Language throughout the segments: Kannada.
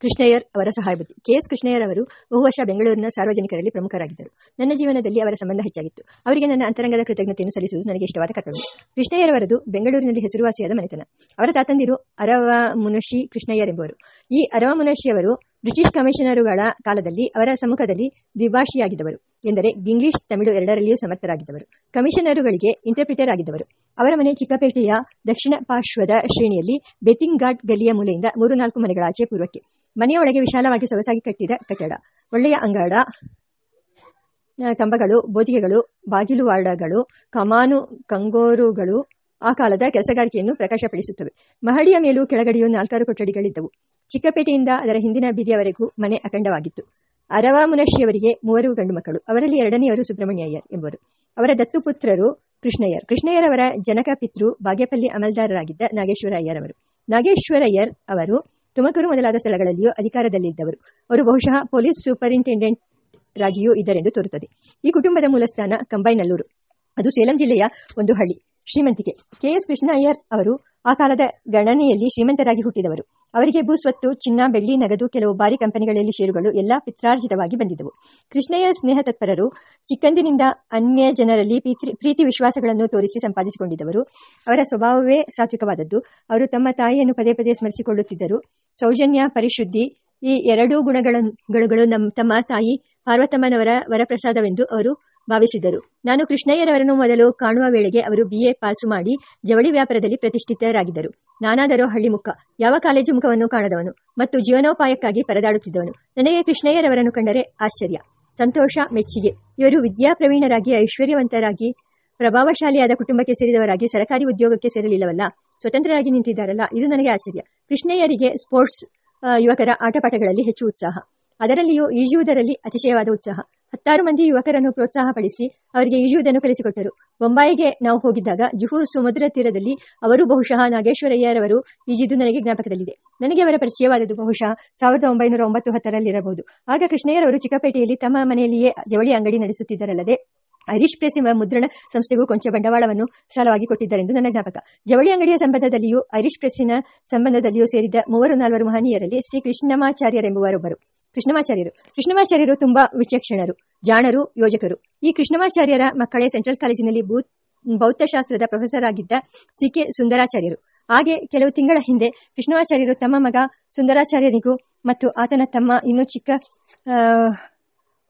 ಕೃಷ್ಣಯ್ಯರ್ ಅವರ ಸಹಾಯಭೂತಿ ಕೆ. ಎಸ್. ಕೃಷ್ಣಯ್ಯರ್ ಅವರು ಬಹುವರ್ಷ ಬೆಂಗಳೂರಿನ ಸಾರ್ವಜನಿಕರಲ್ಲಿ ಪ್ರಮುಖರಾಗಿದ್ದರು. ನನ್ನ ಜೀವನದಲ್ಲಿ ಅವರ ಸಂಬಂಧ ಹೆಚ್ಚಾಗಿತ್ತು. ಅವರಿಗೆ ನನ್ನ ಅಂತರಂಗದ ಕೃತಜ್ಞತೆಯನ್ನು ಸಲ್ಲಿಸುವುದು ನನಗೆ ಇಷ್ಟವಾದ ಕರ್ತವ್ಯ. ಕೃಷ್ಣಯ್ಯರ್ ಅವರದು ಬೆಂಗಳೂರಿನಲ್ಲಿ ಹೆಸರುವಾಸಿಯಾದ ಮನೆತನ. ಅವರ ತಾತಂದಿರು ಅರವ ಮುನಶಿ ಕೃಷ್ಣಯ್ಯರ್ ಎಂಬುವರು. ಈ ಅರವ ಮುನಶಿಯವರು ಬ್ರಿಟಿಷ್ ಕಮಿಷನರುಗಳ ಕಾಲದಲ್ಲಿ ಅವರ ಸಮ್ಮುಖದಲ್ಲಿ ದ್ವಿಭಾಷಿಯಾಗಿದ್ದವರು ಎಂದರೆ ಇಂಗ್ಲಿಷ್, ತಮಿಳು ಎರಡರಲ್ಲಿಯೂ ಸಮರ್ಥರಾಗಿದ್ದವರು. ಕಮಿಷನರುಗಳಿಗೆ ಇಂಟರ್ಪ್ರಿಟರ್ ಆಗಿದ್ದವರು. ಅವರ ಮನೆ ಚಿಕ್ಕಪೇಟೆಯ ದಕ್ಷಿಣ ಪಾರ್ಶ್ವದ ಶ್ರೇಣಿಯಲ್ಲಿ ಬೆತಿಂಗ್ ಘಾಟ್ ಗಲಿಯ ಮೂಲೆಯಿಂದ ಮೂರು ನಾಲ್ಕು ಮನೆಗಳ ಆಚೆ ಪೂರ್ವಕ್ಕೆ. ಮನೆಯ ಒಳಗೆ ವಿಶಾಲವಾಗಿ ಸೊಗಸಾಗಿ ಕಟ್ಟಿದ ಕಟ್ಟಡ. ಒಳ್ಳೆಯ ಅಂಗಾಡ ಕಂಬಗಳು, ಬೋದಿಗೆಗಳು ಬಾಗಿಲು ವಾರ್ಡಗಳು ಕಮಾನು, ಕಂಗೋರುಗಳು ಆ ಕಾಲದ ಕೆಲಸಗಾರಿಕೆಯನ್ನು ಪ್ರಕಾಶಪಡಿಸುತ್ತವೆ. ಮಹಡಿಯ ಮೇಲೂ ಕೆಳಗಡೆಯೂ ನಾಲ್ಕಾರು ಕೊಠಡಿಗಳಿದ್ದವು. ಚಿಕ್ಕಪೇಟೆಯಿಂದ ಅದರ ಹಿಂದಿನ ಬೀದಿಯವರೆಗೂ ಮನೆ ಅಖಂಡವಾಗಿತ್ತು. ಅರವ ಮುನಶಿಯವರಿಗೆ ಮೂವರು ಗಂಡು ಮಕ್ಕಳು ಅವರಲ್ಲಿ ಎರಡನೆಯವರು ಸುಬ್ರಹ್ಮಣ್ಯ ಅಯ್ಯರ್ ಎಂಬುವರು. ಅವರ ದತ್ತುಪುತ್ರರು ಕೃಷ್ಣಯ್ಯರ್. ಕೃಷ್ಣಯ್ಯರವರ ಜನಕ ಪಿತೃ ಬಾಗೇಪಲ್ಲಿ ಅಮಲ್ದಾರರಾಗಿದ್ದ ನಾಗೇಶ್ವರ ಅಯ್ಯರ್ ಅವರು ನಾಗೇಶ್ವರಯ್ಯರ್ ಅವರು ತುಮಕೂರು ಮೊದಲಾದ ಸ್ಥಳಗಳಲ್ಲಿಯೂ ಅಧಿಕಾರದಲ್ಲಿದ್ದವರು. ಅವರು ಬಹುಶಃ ಪೊಲೀಸ್ ಸೂಪರಿಂಟೆಂಡೆಂಟ್ ರಾಗಿಯೂ ಇದ್ದರೆಂದು ತೋರುತ್ತದೆ. ಈ ಕುಟುಂಬದ ಮೂಲಸ್ಥಾನ ಕಂಬೈನಲ್ಲೂರು. ಅದು ಸೇಲಂ ಜಿಲ್ಲೆಯ ಒಂದು ಹಳ್ಳಿ. ಶ್ರೀಮಂತಿಕೆ. ಕೆ. ಕೆಎಸ್ ಕೃಷ್ಣಯ್ಯರ್ ಅವರು ಆ ಕಾಲದ ಗಣನೆಯಲ್ಲಿ ಶ್ರೀಮಂತರಾಗಿ ಹುಟ್ಟಿದವರು. ಅವರಿಗೆ ಭೂಸ್ವತ್ತು ಚಿನ್ನ, ಬೆಳ್ಳಿ, ನಗದು, ಕೆಲವು ಬಾರಿ ಕಂಪನಿಗಳಲ್ಲಿ ಷೇರುಗಳು ಎಲ್ಲ ಪಿತ್ರಾರ್ಜಿತವಾಗಿ ಬಂದಿದ್ದವು. ಕೃಷ್ಣಯ್ಯರ್ ಸ್ನೇಹ ತತ್ಪರರು ಚಿಕ್ಕಂದಿನಿಂದ ಅನ್ಯ ಜನರಲ್ಲಿ ಪ್ರೀತಿ ವಿಶ್ವಾಸಗಳನ್ನು ತೋರಿಸಿ ಸಂಪಾದಿಸಿಕೊಂಡಿದ್ದವರು. ಅವರ ಸ್ವಭಾವವೇ ಸಾತ್ವಿಕವಾದದ್ದು. ಅವರು ತಮ್ಮ ತಾಯಿಯನ್ನು ಪದೇ ಪದೇ ಸ್ಮರಿಸಿಕೊಳ್ಳುತ್ತಿದ್ದರು. ಸೌಜನ್ಯ, ಪರಿಶುದ್ಧಿ ಈ ಎರಡೂ ಗುಣಗಳು ನಮ್ಮ, ತಮ್ಮ ತಾಯಿ ಪಾರ್ವತಮ್ಮನವರ ವರಪ್ರಸಾದವೆಂದು ಅವರು ಭಾವಿಸಿದ್ದರು ನಾನು ಕೃಷ್ಣಯ್ಯರವರನ್ನು ಮೊದಲು ಕಾಣುವ ವೇಳೆಗೆ ಅವರು ಬಿಎ ಪಾಸು ಮಾಡಿ ಜವಳಿ ವ್ಯಾಪಾರದಲ್ಲಿ ಪ್ರತಿಷ್ಠಿತರಾಗಿದ್ದರು. ನಾನಾದರೂ ಹಳ್ಳಿ ಮುಖ, ಯಾವ ಕಾಲೇಜು ಮುಖವನ್ನು ಕಾಣದವನು ಮತ್ತು ಜೀವನೋಪಾಯಕ್ಕಾಗಿ ಪರದಾಡುತ್ತಿದ್ದವನು. ನನಗೆ ಕೃಷ್ಣಯ್ಯರವರನ್ನು ಕಂಡರೆ ಆಶ್ಚರ್ಯ, ಸಂತೋಷ, ಮೆಚ್ಚುಗೆ. ಇವರು ವಿದ್ಯಾಪ್ರವೀಣರಾಗಿ, ಐಶ್ವರ್ಯವಂತರಾಗಿ, ಪ್ರಭಾವಶಾಲಿಯಾದ ಕುಟುಂಬಕ್ಕೆ ಸೇರಿದವರಾಗಿ, ಸರಕಾರಿ ಉದ್ಯೋಗಕ್ಕೆ ಸೇರಲಿಲ್ಲವಲ್ಲ, ಸ್ವತಂತ್ರರಾಗಿ ನಿಂತಿದ್ದಾರಲ್ಲ, ಇದು ನನಗೆ ಆಶ್ಚರ್ಯ. ಕೃಷ್ಣಯ್ಯರಿಗೆ ಸ್ಪೋರ್ಟ್ಸ್ ಯುವಕರ ಆಟಪಾಠಗಳಲ್ಲಿ ಹೆಚ್ಚು ಉತ್ಸಾಹ. ಅದರಲ್ಲಿಯೂ ಈಜುವುದರಲ್ಲಿ ಅತಿಶಯವಾದ ಉತ್ಸಾಹ. ಹತ್ತಾರು ಮಂದಿ ಯುವಕರನ್ನು ಪ್ರೋತ್ಸಾಹಪಡಿಸಿ ಅವರಿಗೆ ಈಜುವುದನ್ನು ಕಲಿಸಿಕೊಟ್ಟರು. ಬೊಂಬಾಯಿಗೆ ನಾವು ಹೋಗಿದ್ದಾಗ ಜುಹು ಸಮುದ್ರ ತೀರದಲ್ಲಿ ಅವರು ಬಹುಶಃ ನಾಗೇಶ್ವರಯ್ಯರವರು ಈಜಿದ್ದು ನನಗೆ ಜ್ಞಾಪಕದಲ್ಲಿದೆ. ನನಗೆ ಅವರ ಪರಿಚಯವಾದದ್ದು ಬಹುಶಃ ಸಾವಿರದ ಒಂಬೈನೂರ ಒಂಬತ್ತು ಹತ್ತರಲ್ಲಿರಬಹುದು. ಆಗ ಕೃಷ್ಣಯ್ಯರವರು ಚಿಕ್ಕಪೇಟೆಯಲ್ಲಿ ತಮ್ಮ ಮನೆಯಲ್ಲಿಯೇ ಜವಳಿ ಅಂಗಡಿ ನಡೆಸುತ್ತಿದ್ದರಲ್ಲದೆ ಐರಿಷ್ ಪ್ರೆಸ್ ಎಂಬ ಮುದ್ರಣ ಸಂಸ್ಥೆಗೂ ಕೊಂಚ ಬಂಡವಾಳವನ್ನು ಸಾಲವಾಗಿ ಕೊಟ್ಟಿದ್ದರೆಂದು ನನ್ನ ಜ್ಞಾಪಕ. ಜವಳಿ ಅಂಗಡಿಯ ಸಂಬಂಧದಲ್ಲಿಯೂ ಐರಿಷ್ ಪ್ರೆಸ್ಸಿನ ಸಂಬಂಧದಲ್ಲಿಯೂ ಸೇರಿದ್ದ ಮೂವರು ನಾಲ್ವರು ಮಹನೀಯರಲ್ಲಿ ಶ್ರೀ ಕೃಷ್ಣಮಾಚಾರ್ಯರೆಂಬುವರೊಬ್ಬರು. ಕೃಷ್ಣಮಾಚಾರ್ಯರು. ಕೃಷ್ಣಮಾಚಾರ್ಯರು ತುಂಬಾ ವಿಚಕ್ಷಣರು, ಜಾಣರು, ಯೋಜಕರು. ಈ ಕೃಷ್ಣಮಾಚಾರ್ಯರ ಮಕ್ಕಳೇ ಸೆಂಟ್ರಲ್ ಕಾಲೇಜಿನಲ್ಲಿ ಭೂ, ಭೌತಶಾಸ್ತ್ರದ ಪ್ರೊಫೆಸರ್ ಆಗಿದ್ದ ಸಿ ಕೆ ಸುಂದರಾಚಾರ್ಯರು. ಹಾಗೆ ಕೆಲವು ತಿಂಗಳ ಹಿಂದೆ ಕೃಷ್ಣಮಾಚಾರ್ಯರು ತಮ್ಮ ಮಗ ಸುಂದರಾಚಾರ್ಯನಿಗೂ ಮತ್ತು ಆತನ ತಮ್ಮ ಇನ್ನೂ ಚಿಕ್ಕ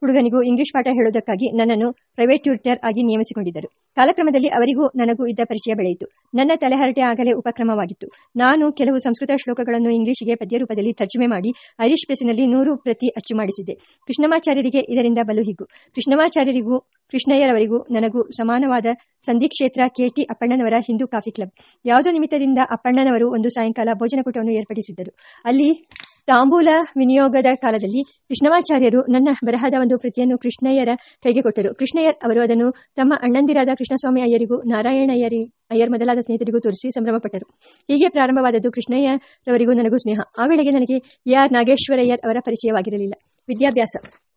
ಹುಡುಗನಿಗೂ ಇಂಗ್ಲಿಷ್ ಪಾಠ ಹೇಳುವುದಕ್ಕಾಗಿ ನನ್ನನ್ನು ಪ್ರೈವೇಟ್ ಟ್ಯೂಟರ್ ಆಗಿ ನೇಮಿಸಿಕೊಂಡಿದ್ದರು. ಕಾಲಕ್ರಮದಲ್ಲಿ ಅವರಿಗೂ ನನಗೂ ಇದ್ದ ಪರಿಚಯ ಬೆಳೆಯಿತು. ನನ್ನ ತಲೆಹರಟೆ ಆಗಲೇ ಉಪಕ್ರಮವಾಗಿತ್ತು. ನಾನು ಕೆಲವು ಸಂಸ್ಕೃತ ಶ್ಲೋಕಗಳನ್ನು ಇಂಗ್ಲಿಷ್ಗೆ ಪದ್ಯ ರೂಪದಲ್ಲಿ ತರ್ಜುಮೆ ಮಾಡಿ ಐರಿಷ್ ಪ್ರೆಸ್ನಲ್ಲಿ ನೂರು ಪ್ರತಿ ಅಚ್ಚು ಮಾಡಿಸಿದೆ ಕೃಷ್ಣಮಾಚಾರ್ಯರಿಗೆ ಇದರಿಂದ ಬಲು ಹಿಗ್ಗು. ಕೃಷ್ಣಮಾಚಾರ್ಯರಿಗೂ, ಕೃಷ್ಣಯ್ಯರವರಿಗೂ ನನಗೂ ಸಮಾನವಾದ ಸಂಧಿಕ್ಷೇತ್ರ ಕೆಟಿ ಅಪ್ಪಣ್ಣನವರ ಹಿಂದೂ ಕಾಫಿ ಕ್ಲಬ್. ಯಾವುದೋ ನಿಮಿತ್ತದಿಂದ ಅಪ್ಪಣ್ಣನವರು ಒಂದು ಸಾಯಂಕಾಲ ಭೋಜನಕೂಟವನ್ನು ಏರ್ಪಡಿಸಿದ್ದರು. ಅಲ್ಲಿ ತಾಂಬೂಲ ವಿನಿಯೋಗದ ಕಾಲದಲ್ಲಿ ಕೃಷ್ಣವಾಚಾರ್ಯರು ನನ್ನ ಬರಹದ ಒಂದು ಪ್ರತಿಯನ್ನು ಕೃಷ್ಣಯ್ಯರ ಕೈಗೆ ಕೊಟ್ಟರು. ಕೃಷ್ಣಯ್ಯರ್ ಅವರು ಅದನ್ನು ತಮ್ಮ ಅಣ್ಣಂದಿರಾದ ಕೃಷ್ಣಸ್ವಾಮಿ ಅಯ್ಯರಿಗೂ ನಾರಾಯಣಯ್ಯರಿ ಅಯ್ಯರ್ ಮೊದಲಾದ ಸ್ನೇಹಿತರಿಗೂ ತೋರಿಸಿ ಸಂಭ್ರಮಪಟ್ಟರು. ಹೀಗೆ ಪ್ರಾರಂಭವಾದದ್ದು ಕೃಷ್ಣಯ್ಯರವರಿಗೂ ನನಗೂ ಸ್ನೇಹ. ಆ ವೇಳೆಗೆ ನನಗೆ ಎ ಆರ್ ನಾಗೇಶ್ವರಯ್ಯರ್ ಅವರ ಪರಿಚಯವಾಗಿರಲಿಲ್ಲ. ವಿದ್ಯಾಭ್ಯಾಸ.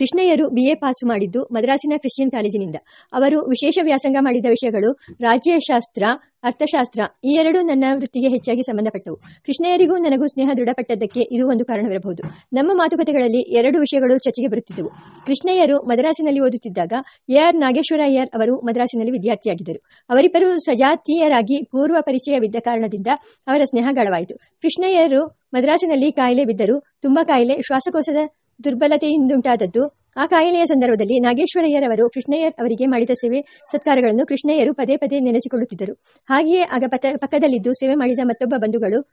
ಕೃಷ್ಣಯ್ಯರು ಬಿಎ ಪಾಸು ಮಾಡಿದ್ದು ಮದ್ರಾಸಿನ ಕ್ರಿಶ್ಚಿಯನ್ ಕಾಲೇಜಿನಿಂದ. ಅವರು ವಿಶೇಷ ವ್ಯಾಸಂಗ ಮಾಡಿದ ವಿಷಯಗಳು ರಾಜ್ಯಶಾಸ್ತ್ರ, ಅರ್ಥಶಾಸ್ತ್ರ ಈ ಎರಡೂ ನನ್ನ ವೃತ್ತಿಗೆ ಹೆಚ್ಚಾಗಿ ಸಂಬಂಧಪಟ್ಟವು. ಕೃಷ್ಣಯ್ಯರಿಗೂ ನನಗೂ ಸ್ನೇಹ ದೃಢಪಟ್ಟದ್ದಕ್ಕೆ ಇದು ಒಂದು ಕಾರಣವಿರಬಹುದು. ನಮ್ಮ ಮಾತುಕತೆಗಳಲ್ಲಿ ಎರಡು ವಿಷಯಗಳು ಚರ್ಚೆಗೆ ಬರುತ್ತಿದ್ದವು. ಕೃಷ್ಣಯ್ಯರು ಮದ್ರಾಸಿನಲ್ಲಿ ಓದುತ್ತಿದ್ದಾಗ ಎ ಆರ್ ನಾಗೇಶ್ವರ ಅಯ್ಯರ್ ಅವರು ಮದ್ರಾಸಿನಲ್ಲಿ ವಿದ್ಯಾರ್ಥಿಯಾಗಿದ್ದರು. ಅವರಿಬ್ಬರು ಸಜಾತೀಯರಾಗಿ ಪೂರ್ವ ಪರಿಚಯವಿದ್ದ ಕಾರಣದಿಂದ ಅವರ ಸ್ನೇಹ ಗಾಢವಾಯಿತು ಕೃಷ್ಣಯ್ಯರು ಮದ್ರಾಸಿನಲ್ಲಿ ಕಾಯಿಲೆ ಬಿದ್ದರು ತುಂಬಾ ಕಾಯಿಲೆ, ಶ್ವಾಸಕೋಶದ ದುರ್ಬಲತೆಯಿಂದುಂಟಾದದ್ದು. ಆ ಕಾಯಿಲೆಯ ಸಂದರ್ಭದಲ್ಲಿ ನಾಗೇಶ್ವರಯ್ಯರವರು ಕೃಷ್ಣಯ್ಯರ್ ಅವರಿಗೆ ಮಾಡಿದ ಸೇವೆ ಸತ್ಕಾರಗಳನ್ನು ಕೃಷ್ಣಯ್ಯರು ಪದೇ ಪದೇ ನೆನೆಸಿಕೊಳ್ಳುತ್ತಿದ್ದರು. ಹಾಗೆಯೇ ಆಗ ಪಕ್ಕದಲ್ಲಿದ್ದು ಸೇವೆ ಮಾಡಿದ ಮತ್ತೊಬ್ಬ ಬಂಧುಗಳು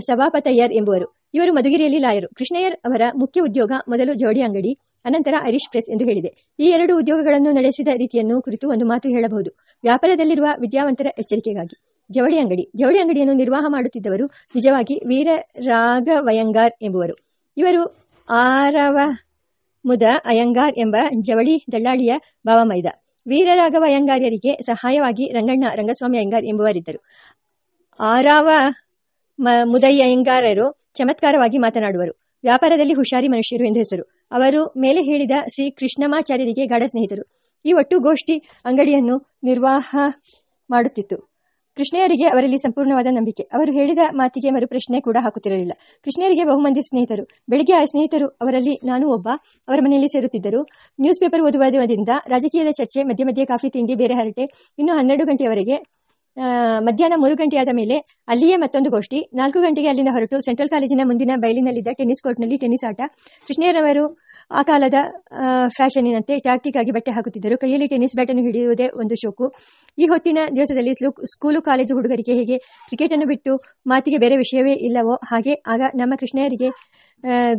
ಸಭಾಪತಯ್ಯರ್ ಎಂಬುವರು. ಇವರು ಮಧುಗಿರಿಯಲ್ಲಿ ಲಾಯರು. ಕೃಷ್ಣಯ್ಯರ್ ಅವರ ಮುಖ್ಯ ಉದ್ಯೋಗ ಮೊದಲು ಜೋಡಿ ಅಂಗಡಿ, ಅನಂತರ ಐರಿಷ್ ಪ್ರೆಸ್ ಎಂದು ಹೇಳಿದೆ. ಈ ಎರಡು ಉದ್ಯೋಗಗಳನ್ನು ನಡೆಸಿದ ರೀತಿಯನ್ನು ಕುರಿತು ಒಂದು ಮಾತು ಹೇಳಬಹುದು. ವ್ಯಾಪಾರದಲ್ಲಿರುವ ವಿದ್ಯಾವಂತರ ಎಚ್ಚರಿಕೆಗಾಗಿ. ಜವಳಿ ಅಂಗಡಿ. ಜವಳಿ ಅಂಗಡಿಯನ್ನು ನಿರ್ವಾಹ ಮಾಡುತ್ತಿದ್ದವರು ನಿಜವಾಗಿ ವೀರ ರಾಘವಯ್ಯಂಗಾರ್ ಎಂಬುವರು. ಇವರು ಆರವ ಮುದ ಅಯ್ಯಂಗಾರ್ ಎಂಬ ಜವಳಿ ದಳ್ಳಾಳಿಯ ಭಾವಮೈದ. ವೀರರಾಘವ ಅಯ್ಯಂಗಾರ್ಯರಿಗೆ ಸಹಾಯವಾಗಿ ರಂಗಣ್ಣ ರಂಗಸ್ವಾಮಿ ಅಯ್ಯಂಗಾರ್ ಎಂಬುವರಿದ್ದರು. ಆರವ ಮ- ಮುದಯ್ಯ ಅಯ್ಯಂಗಾರರು ಚಮತ್ಕಾರವಾಗಿ ಮಾತನಾಡುವರು. ವ್ಯಾಪಾರದಲ್ಲಿ ಹುಷಾರಿ ಮನುಷ್ಯರು ಎಂದು ಹೆಸರು. ಅವರು ಮೇಲೆ ಹೇಳಿದ ಶ್ರೀ ಕೃಷ್ಣಮಾಚಾರ್ಯರಿಗೆ ಗಾಢ ಸ್ನೇಹಿತರು. ಈ ಒಟ್ಟು ಗೋಷ್ಠಿ ಅಂಗಡಿಯನ್ನು ನಿರ್ವಾಹ ಮಾಡುತ್ತಿತ್ತು. ಕೃಷ್ಣೆಯರಿಗೆ ಅವರಲ್ಲಿ ಸಂಪೂರ್ಣವಾದ ನಂಬಿಕೆ. ಅವರು ಹೇಳಿದ ಮಾತಿಗೆ ಮರುಪ್ರಶ್ನೆ ಕೂಡ ಹಾಕುತ್ತಿರಲಿಲ್ಲ. ಕೃಷ್ಣೆಯರಿಗೆ ಬಹುಮಂದಿ ಸ್ನೇಹಿತರು. ಬೆಳಿಗ್ಗೆ ಆ ಸ್ನೇಹಿತರು ಅವರಲ್ಲಿ ನಾನು ಒಬ್ಬ. ಅವರ ಮನೆಯಲ್ಲಿ ಸೇರುತ್ತಿದ್ದರು. ನ್ಯೂಸ್ ಪೇಪರ್ ಓದುವುದರಿಂದ ರಾಜಕೀಯದ ಚರ್ಚೆ, ಮಧ್ಯೆ ಮಧ್ಯೆ ಕಾಫಿ ತಿಂಡಿ, ಬೇರೆ ಹರಟೆ, ಇನ್ನು ಹನ್ನೆರಡು ಗಂಟೆಯವರೆಗೆ ಮಧ್ಯಾಹ್ನ ಮೂರು ಗಂಟೆಯಾದ ಮೇಲೆ ಅಲ್ಲಿಯೇ ಮತ್ತೊಂದು ಗೋಷ್ಠಿ. ನಾಲ್ಕು ಗಂಟೆಗೆ ಅಲ್ಲಿಂದ ಹೊರಟು ಸೆಂಟ್ರಲ್ ಕಾಲೇಜಿನ ಮುಂದಿನ ಬಯಲಿನಲ್ಲಿದ್ದ ಟೆನ್ನಿಸ್ ಕೋರ್ಟ್ನಲ್ಲಿ ಟೆನ್ನಿಸ್ ಆಟ. ಕೃಷ್ಣಯ್ಯನವರು ಆ ಕಾಲದ ಫ್ಯಾಷನಿನಂತೆ ಟ್ಯಾಕ್ಟಿಕ್ಕಾಗಿ ಬಟ್ಟೆ ಹಾಕುತ್ತಿದ್ದರು. ಕೈಯಲ್ಲಿ ಟೆನ್ನಿಸ್ ಬ್ಯಾಟನ್ನು ಹಿಡಿಯುವುದೇ ಒಂದು ಶೋಕು. ಈ ಹೊತ್ತಿನ ದಿವಸದಲ್ಲಿ ಸ್ಕೂಲು ಕಾಲೇಜು ಹುಡುಗರಿಗೆ ಹೇಗೆ ಕ್ರಿಕೆಟನ್ನು ಬಿಟ್ಟು ಮಾತಿಗೆ ಬೇರೆ ವಿಷಯವೇ ಇಲ್ಲವೋ ಹಾಗೆ ಆಗ ನಮ್ಮ ಕೃಷ್ಣಯ್ಯರಿಗೆ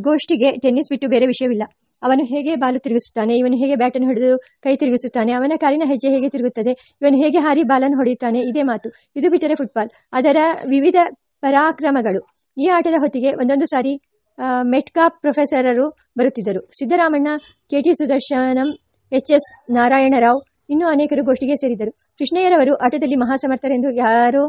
ಗೋಷ್ಠಿಗೆ ಟೆನ್ನಿಸ್ ಬಿಟ್ಟು ಬೇರೆ ವಿಷಯವಿಲ್ಲ. ಅವನು ಹೇಗೆ ಬಾಲು ತಿರುಗಿಸುತ್ತಾನೆ, ಇವನು ಹೇಗೆ ಬ್ಯಾಟನ್ನು ಹಿಡಿದು ಕೈ ತಿರುಗಿಸುತ್ತಾನೆ, ಅವನ ಕಾಲಿನ ಹೆಜ್ಜೆ ಹೇಗೆ ತಿರುಗುತ್ತದೆ, ಇವನು ಹೇಗೆ ಹಾರಿ ಬಾಲನ್ನು ಹೊಡೆಯುತ್ತಾನೆ, ಇದೇ ಮಾತು. ಇದು ಬಿಟ್ಟರೆ ಫುಟ್ಬಾಲ್ ಅದರ ವಿವಿಧ ಪರಾಕ್ರಮಗಳು. ಈ ಆಟದ ಹೊತ್ತಿಗೆ ಒಂದೊಂದು ಸಾರಿ ಮೆಟ್ಕಾ ಪ್ರೊಫೆಸರರು ಬರುತ್ತಿದ್ದರು. Siddaramanna K T Sudarshanam, H S Narayanarao ಇನ್ನೂ ಅನೇಕರು ಗೋಷ್ಠಿಗೆ ಸೇರಿದರು ಕೃಷ್ಣಯ್ಯರವರು ಆಟದಲ್ಲಿ ಮಹಾಸಮರ್ಥರೆಂದು ಯಾರೋ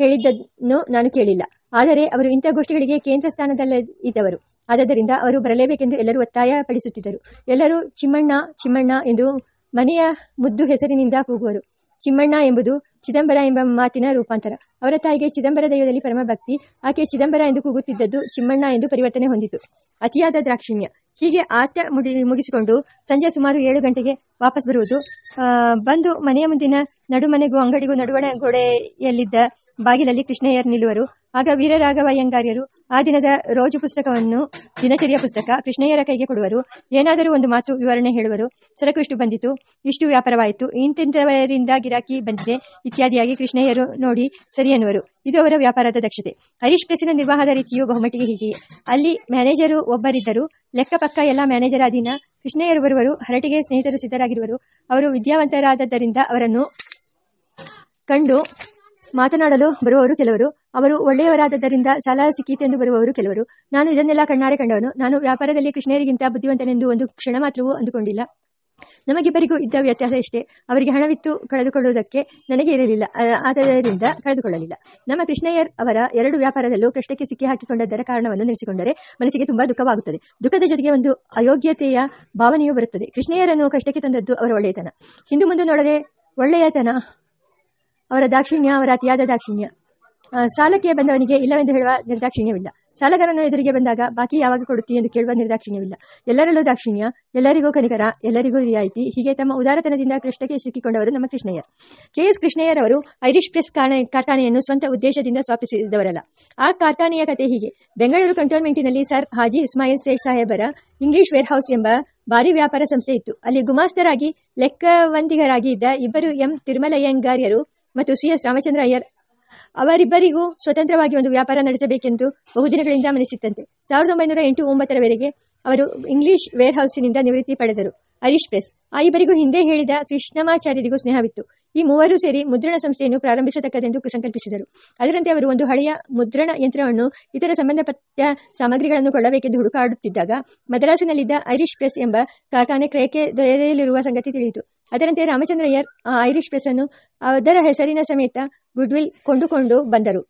ಹೇಳಿದ್ದನ್ನು ನಾನು ಕೇಳಿಲ್ಲ. ಆದರೆ ಅವರು ಇಂಥ ಗೋಷ್ಠಿಗಳಿಗೆ ಕೇಂದ್ರ ಸ್ಥಾನದಲ್ಲೇ ಇದ್ದವರು. ಆದ್ದರಿಂದ ಅವರು ಬರಲೇಬೇಕೆಂದು ಎಲ್ಲರೂ ಒತ್ತಾಯ ಪಡಿಸುತ್ತಿದ್ದರು ಎಲ್ಲರೂ ಚಿಮ್ಮಣ್ಣ ಚಿಮ್ಮಣ್ಣ ಎಂದು ಮನೆಯ ಮುದ್ದು ಹೆಸರಿನಿಂದ ಕೂಗುವರು. ಚಿಮ್ಮಣ್ಣ ಎಂಬುದು ಚಿದಂಬರ ಎಂಬ ಮಾತಿನ ರೂಪಾಂತರ. ಅವರ ತಾಯಿಗೆ ಚಿದಂಬರ ದೈವದಲ್ಲಿ ಪರಮ ಭಕ್ತಿ ಆಕೆ ಚಿದಂಬರ ಎಂದು ಕೂಗುತ್ತಿದ್ದದ್ದು ಚಿಮ್ಮಣ್ಣ ಎಂದು ಪರಿವರ್ತನೆ ಹೊಂದಿತು. ಅತಿಯಾದ ದ್ರಾಕ್ಷಿಣ್ಯ. ಹೀಗೆ ಆಟ ಮುಡಿ ಮುಗಿಸಿಕೊಂಡು ಸಂಜೆ ಸುಮಾರು ಏಳು ಗಂಟೆಗೆ ವಾಪಸ್ ಬರುವುದು ಬಂದು ಮನೆಯ ಮುಂದಿನ ನಡುಮನೆಗೂ ಅಂಗಡಿಗೂ ನಡುವಣ ಗೋಡೆಯಲ್ಲಿದ್ದ ಬಾಗಿಲಲ್ಲಿ ಕೃಷ್ಣಯ್ಯರ್ ನಿಲ್ಲುವರು. ಆಗ ವೀರರಾಘವಯ್ಯಂಗಾರ್ಯರು ಆ ದಿನದ ರೋಜು ಪುಸ್ತಕವನ್ನು, ದಿನಚರಿಯ ಪುಸ್ತಕ ಕೃಷ್ಣಯ್ಯರ ಕೈಗೆ ಕೊಡುವರು. ಏನಾದರೂ ಒಂದು ಮಾತು ವಿವರಣೆ ಹೇಳುವರು. ಸರಕು ಇಷ್ಟು ಬಂದಿತು, ಇಷ್ಟು ವ್ಯಾಪಾರವಾಯಿತು ಇಂತಿಂಥವರಿಂದ ಗಿರಾಕಿ ಬಂದಿದೆ, ಇತ್ಯಾದಿಯಾಗಿ ಕೃಷ್ಣಯ್ಯರು ನೋಡಿ ಸರಿ ಎನ್ನುವರು ಇದು ಅವರ ವ್ಯಾಪಾರದ ದಕ್ಷತೆ. ಹರೀಶ್ ಪ್ರೆಸ್ಸಿನ ನಿರ್ವಾಹದ ರೀತಿಯು ಬಹುಮಟ್ಟಿಗೆ ಹೀಗೆ. ಅಲ್ಲಿ ಮ್ಯಾನೇಜರು ಒಬ್ಬರಿದ್ದರು. ಲೆಕ್ಕ ಪಕ್ಕ ಎಲ್ಲ ಮ್ಯಾನೇಜರ್ ಅಧೀನ ಕೃಷ್ಣಯ್ಯರು ಬರುವರು. ಹರಟಿಗೆ ಸ್ನೇಹಿತರು ಸಿದ್ಧರಾಗಿರುವರು. ಅವರು ವಿದ್ಯಾವಂತರಾದದ್ದರಿಂದ ಅವರನ್ನು ಕಂಡು ಮಾತನಾಡಲು ಬರುವವರು ಕೆಲವರು. ಅವರು ಒಳ್ಳೆಯವರಾದದ್ದರಿಂದ ಸಾಲ ಸಿಕ್ಕೀತೆಂದು ಬರುವವರು ಕೆಲವರು. ನಾನು ಇದನ್ನೆಲ್ಲ ಕಣ್ಣಾರೆ ಕಂಡವನು. ನಾನು ವ್ಯಾಪಾರದಲ್ಲಿ ಕೃಷ್ಣರಿಗಿಂತ ಬುದ್ಧಿವಂತನೆಂದು ಒಂದು ಕ್ಷಣ ಮಾತ್ರವೂ ಅಂದುಕೊಂಡಿಲ್ಲ. ನಮಗಿಬ್ಬರಿಗೂ ಇದ್ದ ವ್ಯತ್ಯಾಸ ಇಷ್ಟೇ ಅವರಿಗೆ ಹಣವಿತ್ತು ಕಳೆದುಕೊಳ್ಳುವುದಕ್ಕೆ ನನಗೆ ಇರಲಿಲ್ಲ. ಆದ್ದರಿಂದ ಕಳೆದುಕೊಳ್ಳಲಿಲ್ಲ. ನಮ್ಮ ಕೃಷ್ಣಯ್ಯರ್ ಅವರ ಎರಡು ವ್ಯಾಪಾರದಲ್ಲೂ ಕಷ್ಟಕ್ಕೆ ಸಿಕ್ಕಿ ಹಾಕಿಕೊಂಡದ್ದರ ಕಾರಣವನ್ನು ನೆನೆಸಿಕೊಂಡರೆ ಮನಸ್ಸಿಗೆ ತುಂಬಾ ದುಃಖವಾಗುತ್ತದೆ. ದುಃಖದ ಜೊತೆಗೆ ಒಂದು ಅಯೋಗ್ಯತೆಯ ಭಾವನೆಯೂ ಬರುತ್ತದೆ. ಕೃಷ್ಣಯ್ಯರನ್ನು ಕಷ್ಟಕ್ಕೆ ತಂದದ್ದು ಅವರ ಒಳ್ಳೆಯತನ ಹಿಂದೂ ಮುಂದೆ ನೋಡದೆ ಒಳ್ಳೆಯತನ ಅವರ ದಾಕ್ಷಿಣ್ಯ, ಅವರ ಅತಿಯಾದ ದಾಕ್ಷಿಣ್ಯ. ಸಾಲಕ್ಕೆ ಬಂದವನಿಗೆ ಇಲ್ಲವೆಂದು ಹೇಳುವ ನಿರ್ದಾಕ್ಷಿಣ್ಯವಿಲ್ಲ. ಸಾಲಗಾರನು ಎದುರಿಗೆ ಬಂದಾಗ ಬಾಕಿ ಯಾವಾಗ ಕೊಡುತ್ತಿ ಎಂದು ಕೇಳುವ ನಿರ್ದಾಕ್ಷಿಣ್ಯವಿಲ್ಲ. ಎಲ್ಲರಲ್ಲೂ ದಾಕ್ಷಿಣ್ಯ, ಎಲ್ಲರಿಗೂ ಕನಿಕರ, ಎಲ್ಲರಿಗೂ ರಿಯಾಯಿತಿ, ಹೀಗೆ ತಮ್ಮ ಉದಾರತನದಿಂದ ಕೃಷ್ಣಕ್ಕೆ ಸಿಕ್ಕಿಕೊಂಡವರು ನಮ್ಮ ಕೃಷ್ಣಯ್ಯರ್. ಕೆ. ಎಸ್. ಕೃಷ್ಣಯ್ಯರವರು ಐರಿಷ್ ಪ್ರೆಸ್ ಕಾರ್ಖಾನೆಯನ್ನು ಸ್ವಂತ ಉದ್ದೇಶದಿಂದ ಸ್ಥಾಪಿಸಿದವರಲ್ಲ. ಆ ಕಾರ್ಖಾನೆಯ ಕತೆ ಹೀಗೆ. ಬೆಂಗಳೂರು ಕಂಟೋನ್ಮೆಂಟಿನಲ್ಲಿ ಸರ್ ಹಾಜಿ ಇಸ್ಮಾಯಿಲ್ ಸೇಠ್ ಸಾಹೇಬರ ಇಂಗ್ಲಿಷ್ ವೇರ್ಹೌಸ್ ಎಂಬ ಭಾರಿ ವ್ಯಾಪಾರ ಸಂಸ್ಥೆ ಇತ್ತು. ಅಲ್ಲಿ ಗುಮಾಸ್ತರಾಗಿ ಲೆಕ್ಕವಂದಿಗರಾಗಿ ಇದ್ದ ಇಬ್ಬರು ಎಂ. ತಿರುಮಲಯ್ಯಂಗಾರ್ಯರು ಮತ್ತು ಸಿ ಎಸ್ ರಾಮಚಂದ್ರ ಅಯ್ಯರ್ ಅವರಿಬ್ಬರಿಗೂ ಸ್ವತಂತ್ರವಾಗಿ ಒಂದು ವ್ಯಾಪಾರ ನಡೆಸಬೇಕೆಂದು ಬಹುದಿನಗಳಿಂದ ಮನಸ್ಸಿತ್ತಂತೆ. ಸಾವಿರದ ಒಂಬೈನೂರ ಎಂಟು ಒಂಬತ್ತರವರೆಗೆ ಅವರು ಇಂಗ್ಲಿಷ್ ವೇರ್ ಹೌಸಿನಿಂದ ನಿವೃತ್ತಿ ಪಡೆದರು. Irish press. ಆ ಇಬ್ಬರಿಗೂ ಹಿಂದೆ ಹೇಳಿದ ಕೃಷ್ಣಮಾಚಾರ್ಯರಿಗೂ ಸ್ನೇಹವಿತ್ತು. ಈ ಮೂವರು ಸೇರಿ ಮುದ್ರಣ ಸಂಸ್ಥೆಯನ್ನು ಪ್ರಾರಂಭಿಸತಕ್ಕದೆಂದು ಸಂಕಲ್ಪಿಸಿದರು. ಅದರಂತೆ ಅವರು ಒಂದು ಹಳೆಯ ಮುದ್ರಣ ಯಂತ್ರವನ್ನು ಇತರ ಸಂಬಂಧಪಟ್ಟ ಸಾಮಗ್ರಿಗಳನ್ನು ಕೊಳ್ಳಬೇಕೆಂದು ಹುಡುಕಾಡುತ್ತಿದ್ದಾಗ ಮದ್ರಾಸಿನಲ್ಲಿದ್ದ ಐರಿಷ್ ಪ್ರೆಸ್ ಎಂಬ ಕಾರ್ಖಾನೆ ಕ್ರಯಕ್ಕೆ ದೊರೆಯಲಿರುವ ಸಂಗತಿ ತಿಳಿಯಿತು. ಅದರಂತೆ ರಾಮಚಂದ್ರಯ್ಯರ್ ಆ ಐರಿಷ್ ಪ್ರೆಸ್ ಅನ್ನು ಅದರ ಹೆಸರಿನ ಸಮೇತ ಗುಡ್ವಿಲ್ ಕೊಂಡುಕೊಂಡು ಬಂದರು.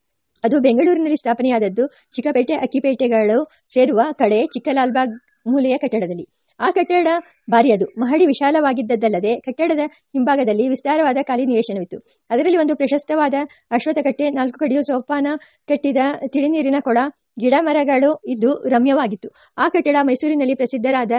ಅದು ಬೆಂಗಳೂರಿನಲ್ಲಿ ಸ್ಥಾಪನೆಯಾದದ್ದು ಚಿಕ್ಕಪೇಟೆ, ಅಕ್ಕಿಪೇಟೆಗಳು ಸೇರುವ ಕಡೆ ಚಿಕ್ಕಲಾಲ್ಬಾಗ್ ಮೂಲೆಯ ಕಟ್ಟಡದಲ್ಲಿ. ಆ ಕಟ್ಟಡ ಭಾರಿಯದು ಮಹಡಿ ವಿಶಾಲವಾಗಿದ್ದದ್ದಲ್ಲದೆ ಕಟ್ಟಡದ ಹಿಂಭಾಗದಲ್ಲಿ ವಿಸ್ತಾರವಾದ ಖಾಲಿ ನಿವೇಶನವಿತ್ತು. ಅದರಲ್ಲಿ ಒಂದು ಪ್ರಶಸ್ತವಾದ ಅಶ್ವತ್ಥಕಟ್ಟೆ, ನಾಲ್ಕು ಕಡೆಯು ಸೋಪಾನ ಕಟ್ಟಿದ ತಿಳಿನೀರಿನ ಕೊಳ ಗಿಡ ಮರಗಳು ಇದ್ದು ರಮ್ಯವಾಗಿತ್ತು. ಆ ಕಟ್ಟಡ ಮೈಸೂರಿನಲ್ಲಿ ಪ್ರಸಿದ್ಧರಾದ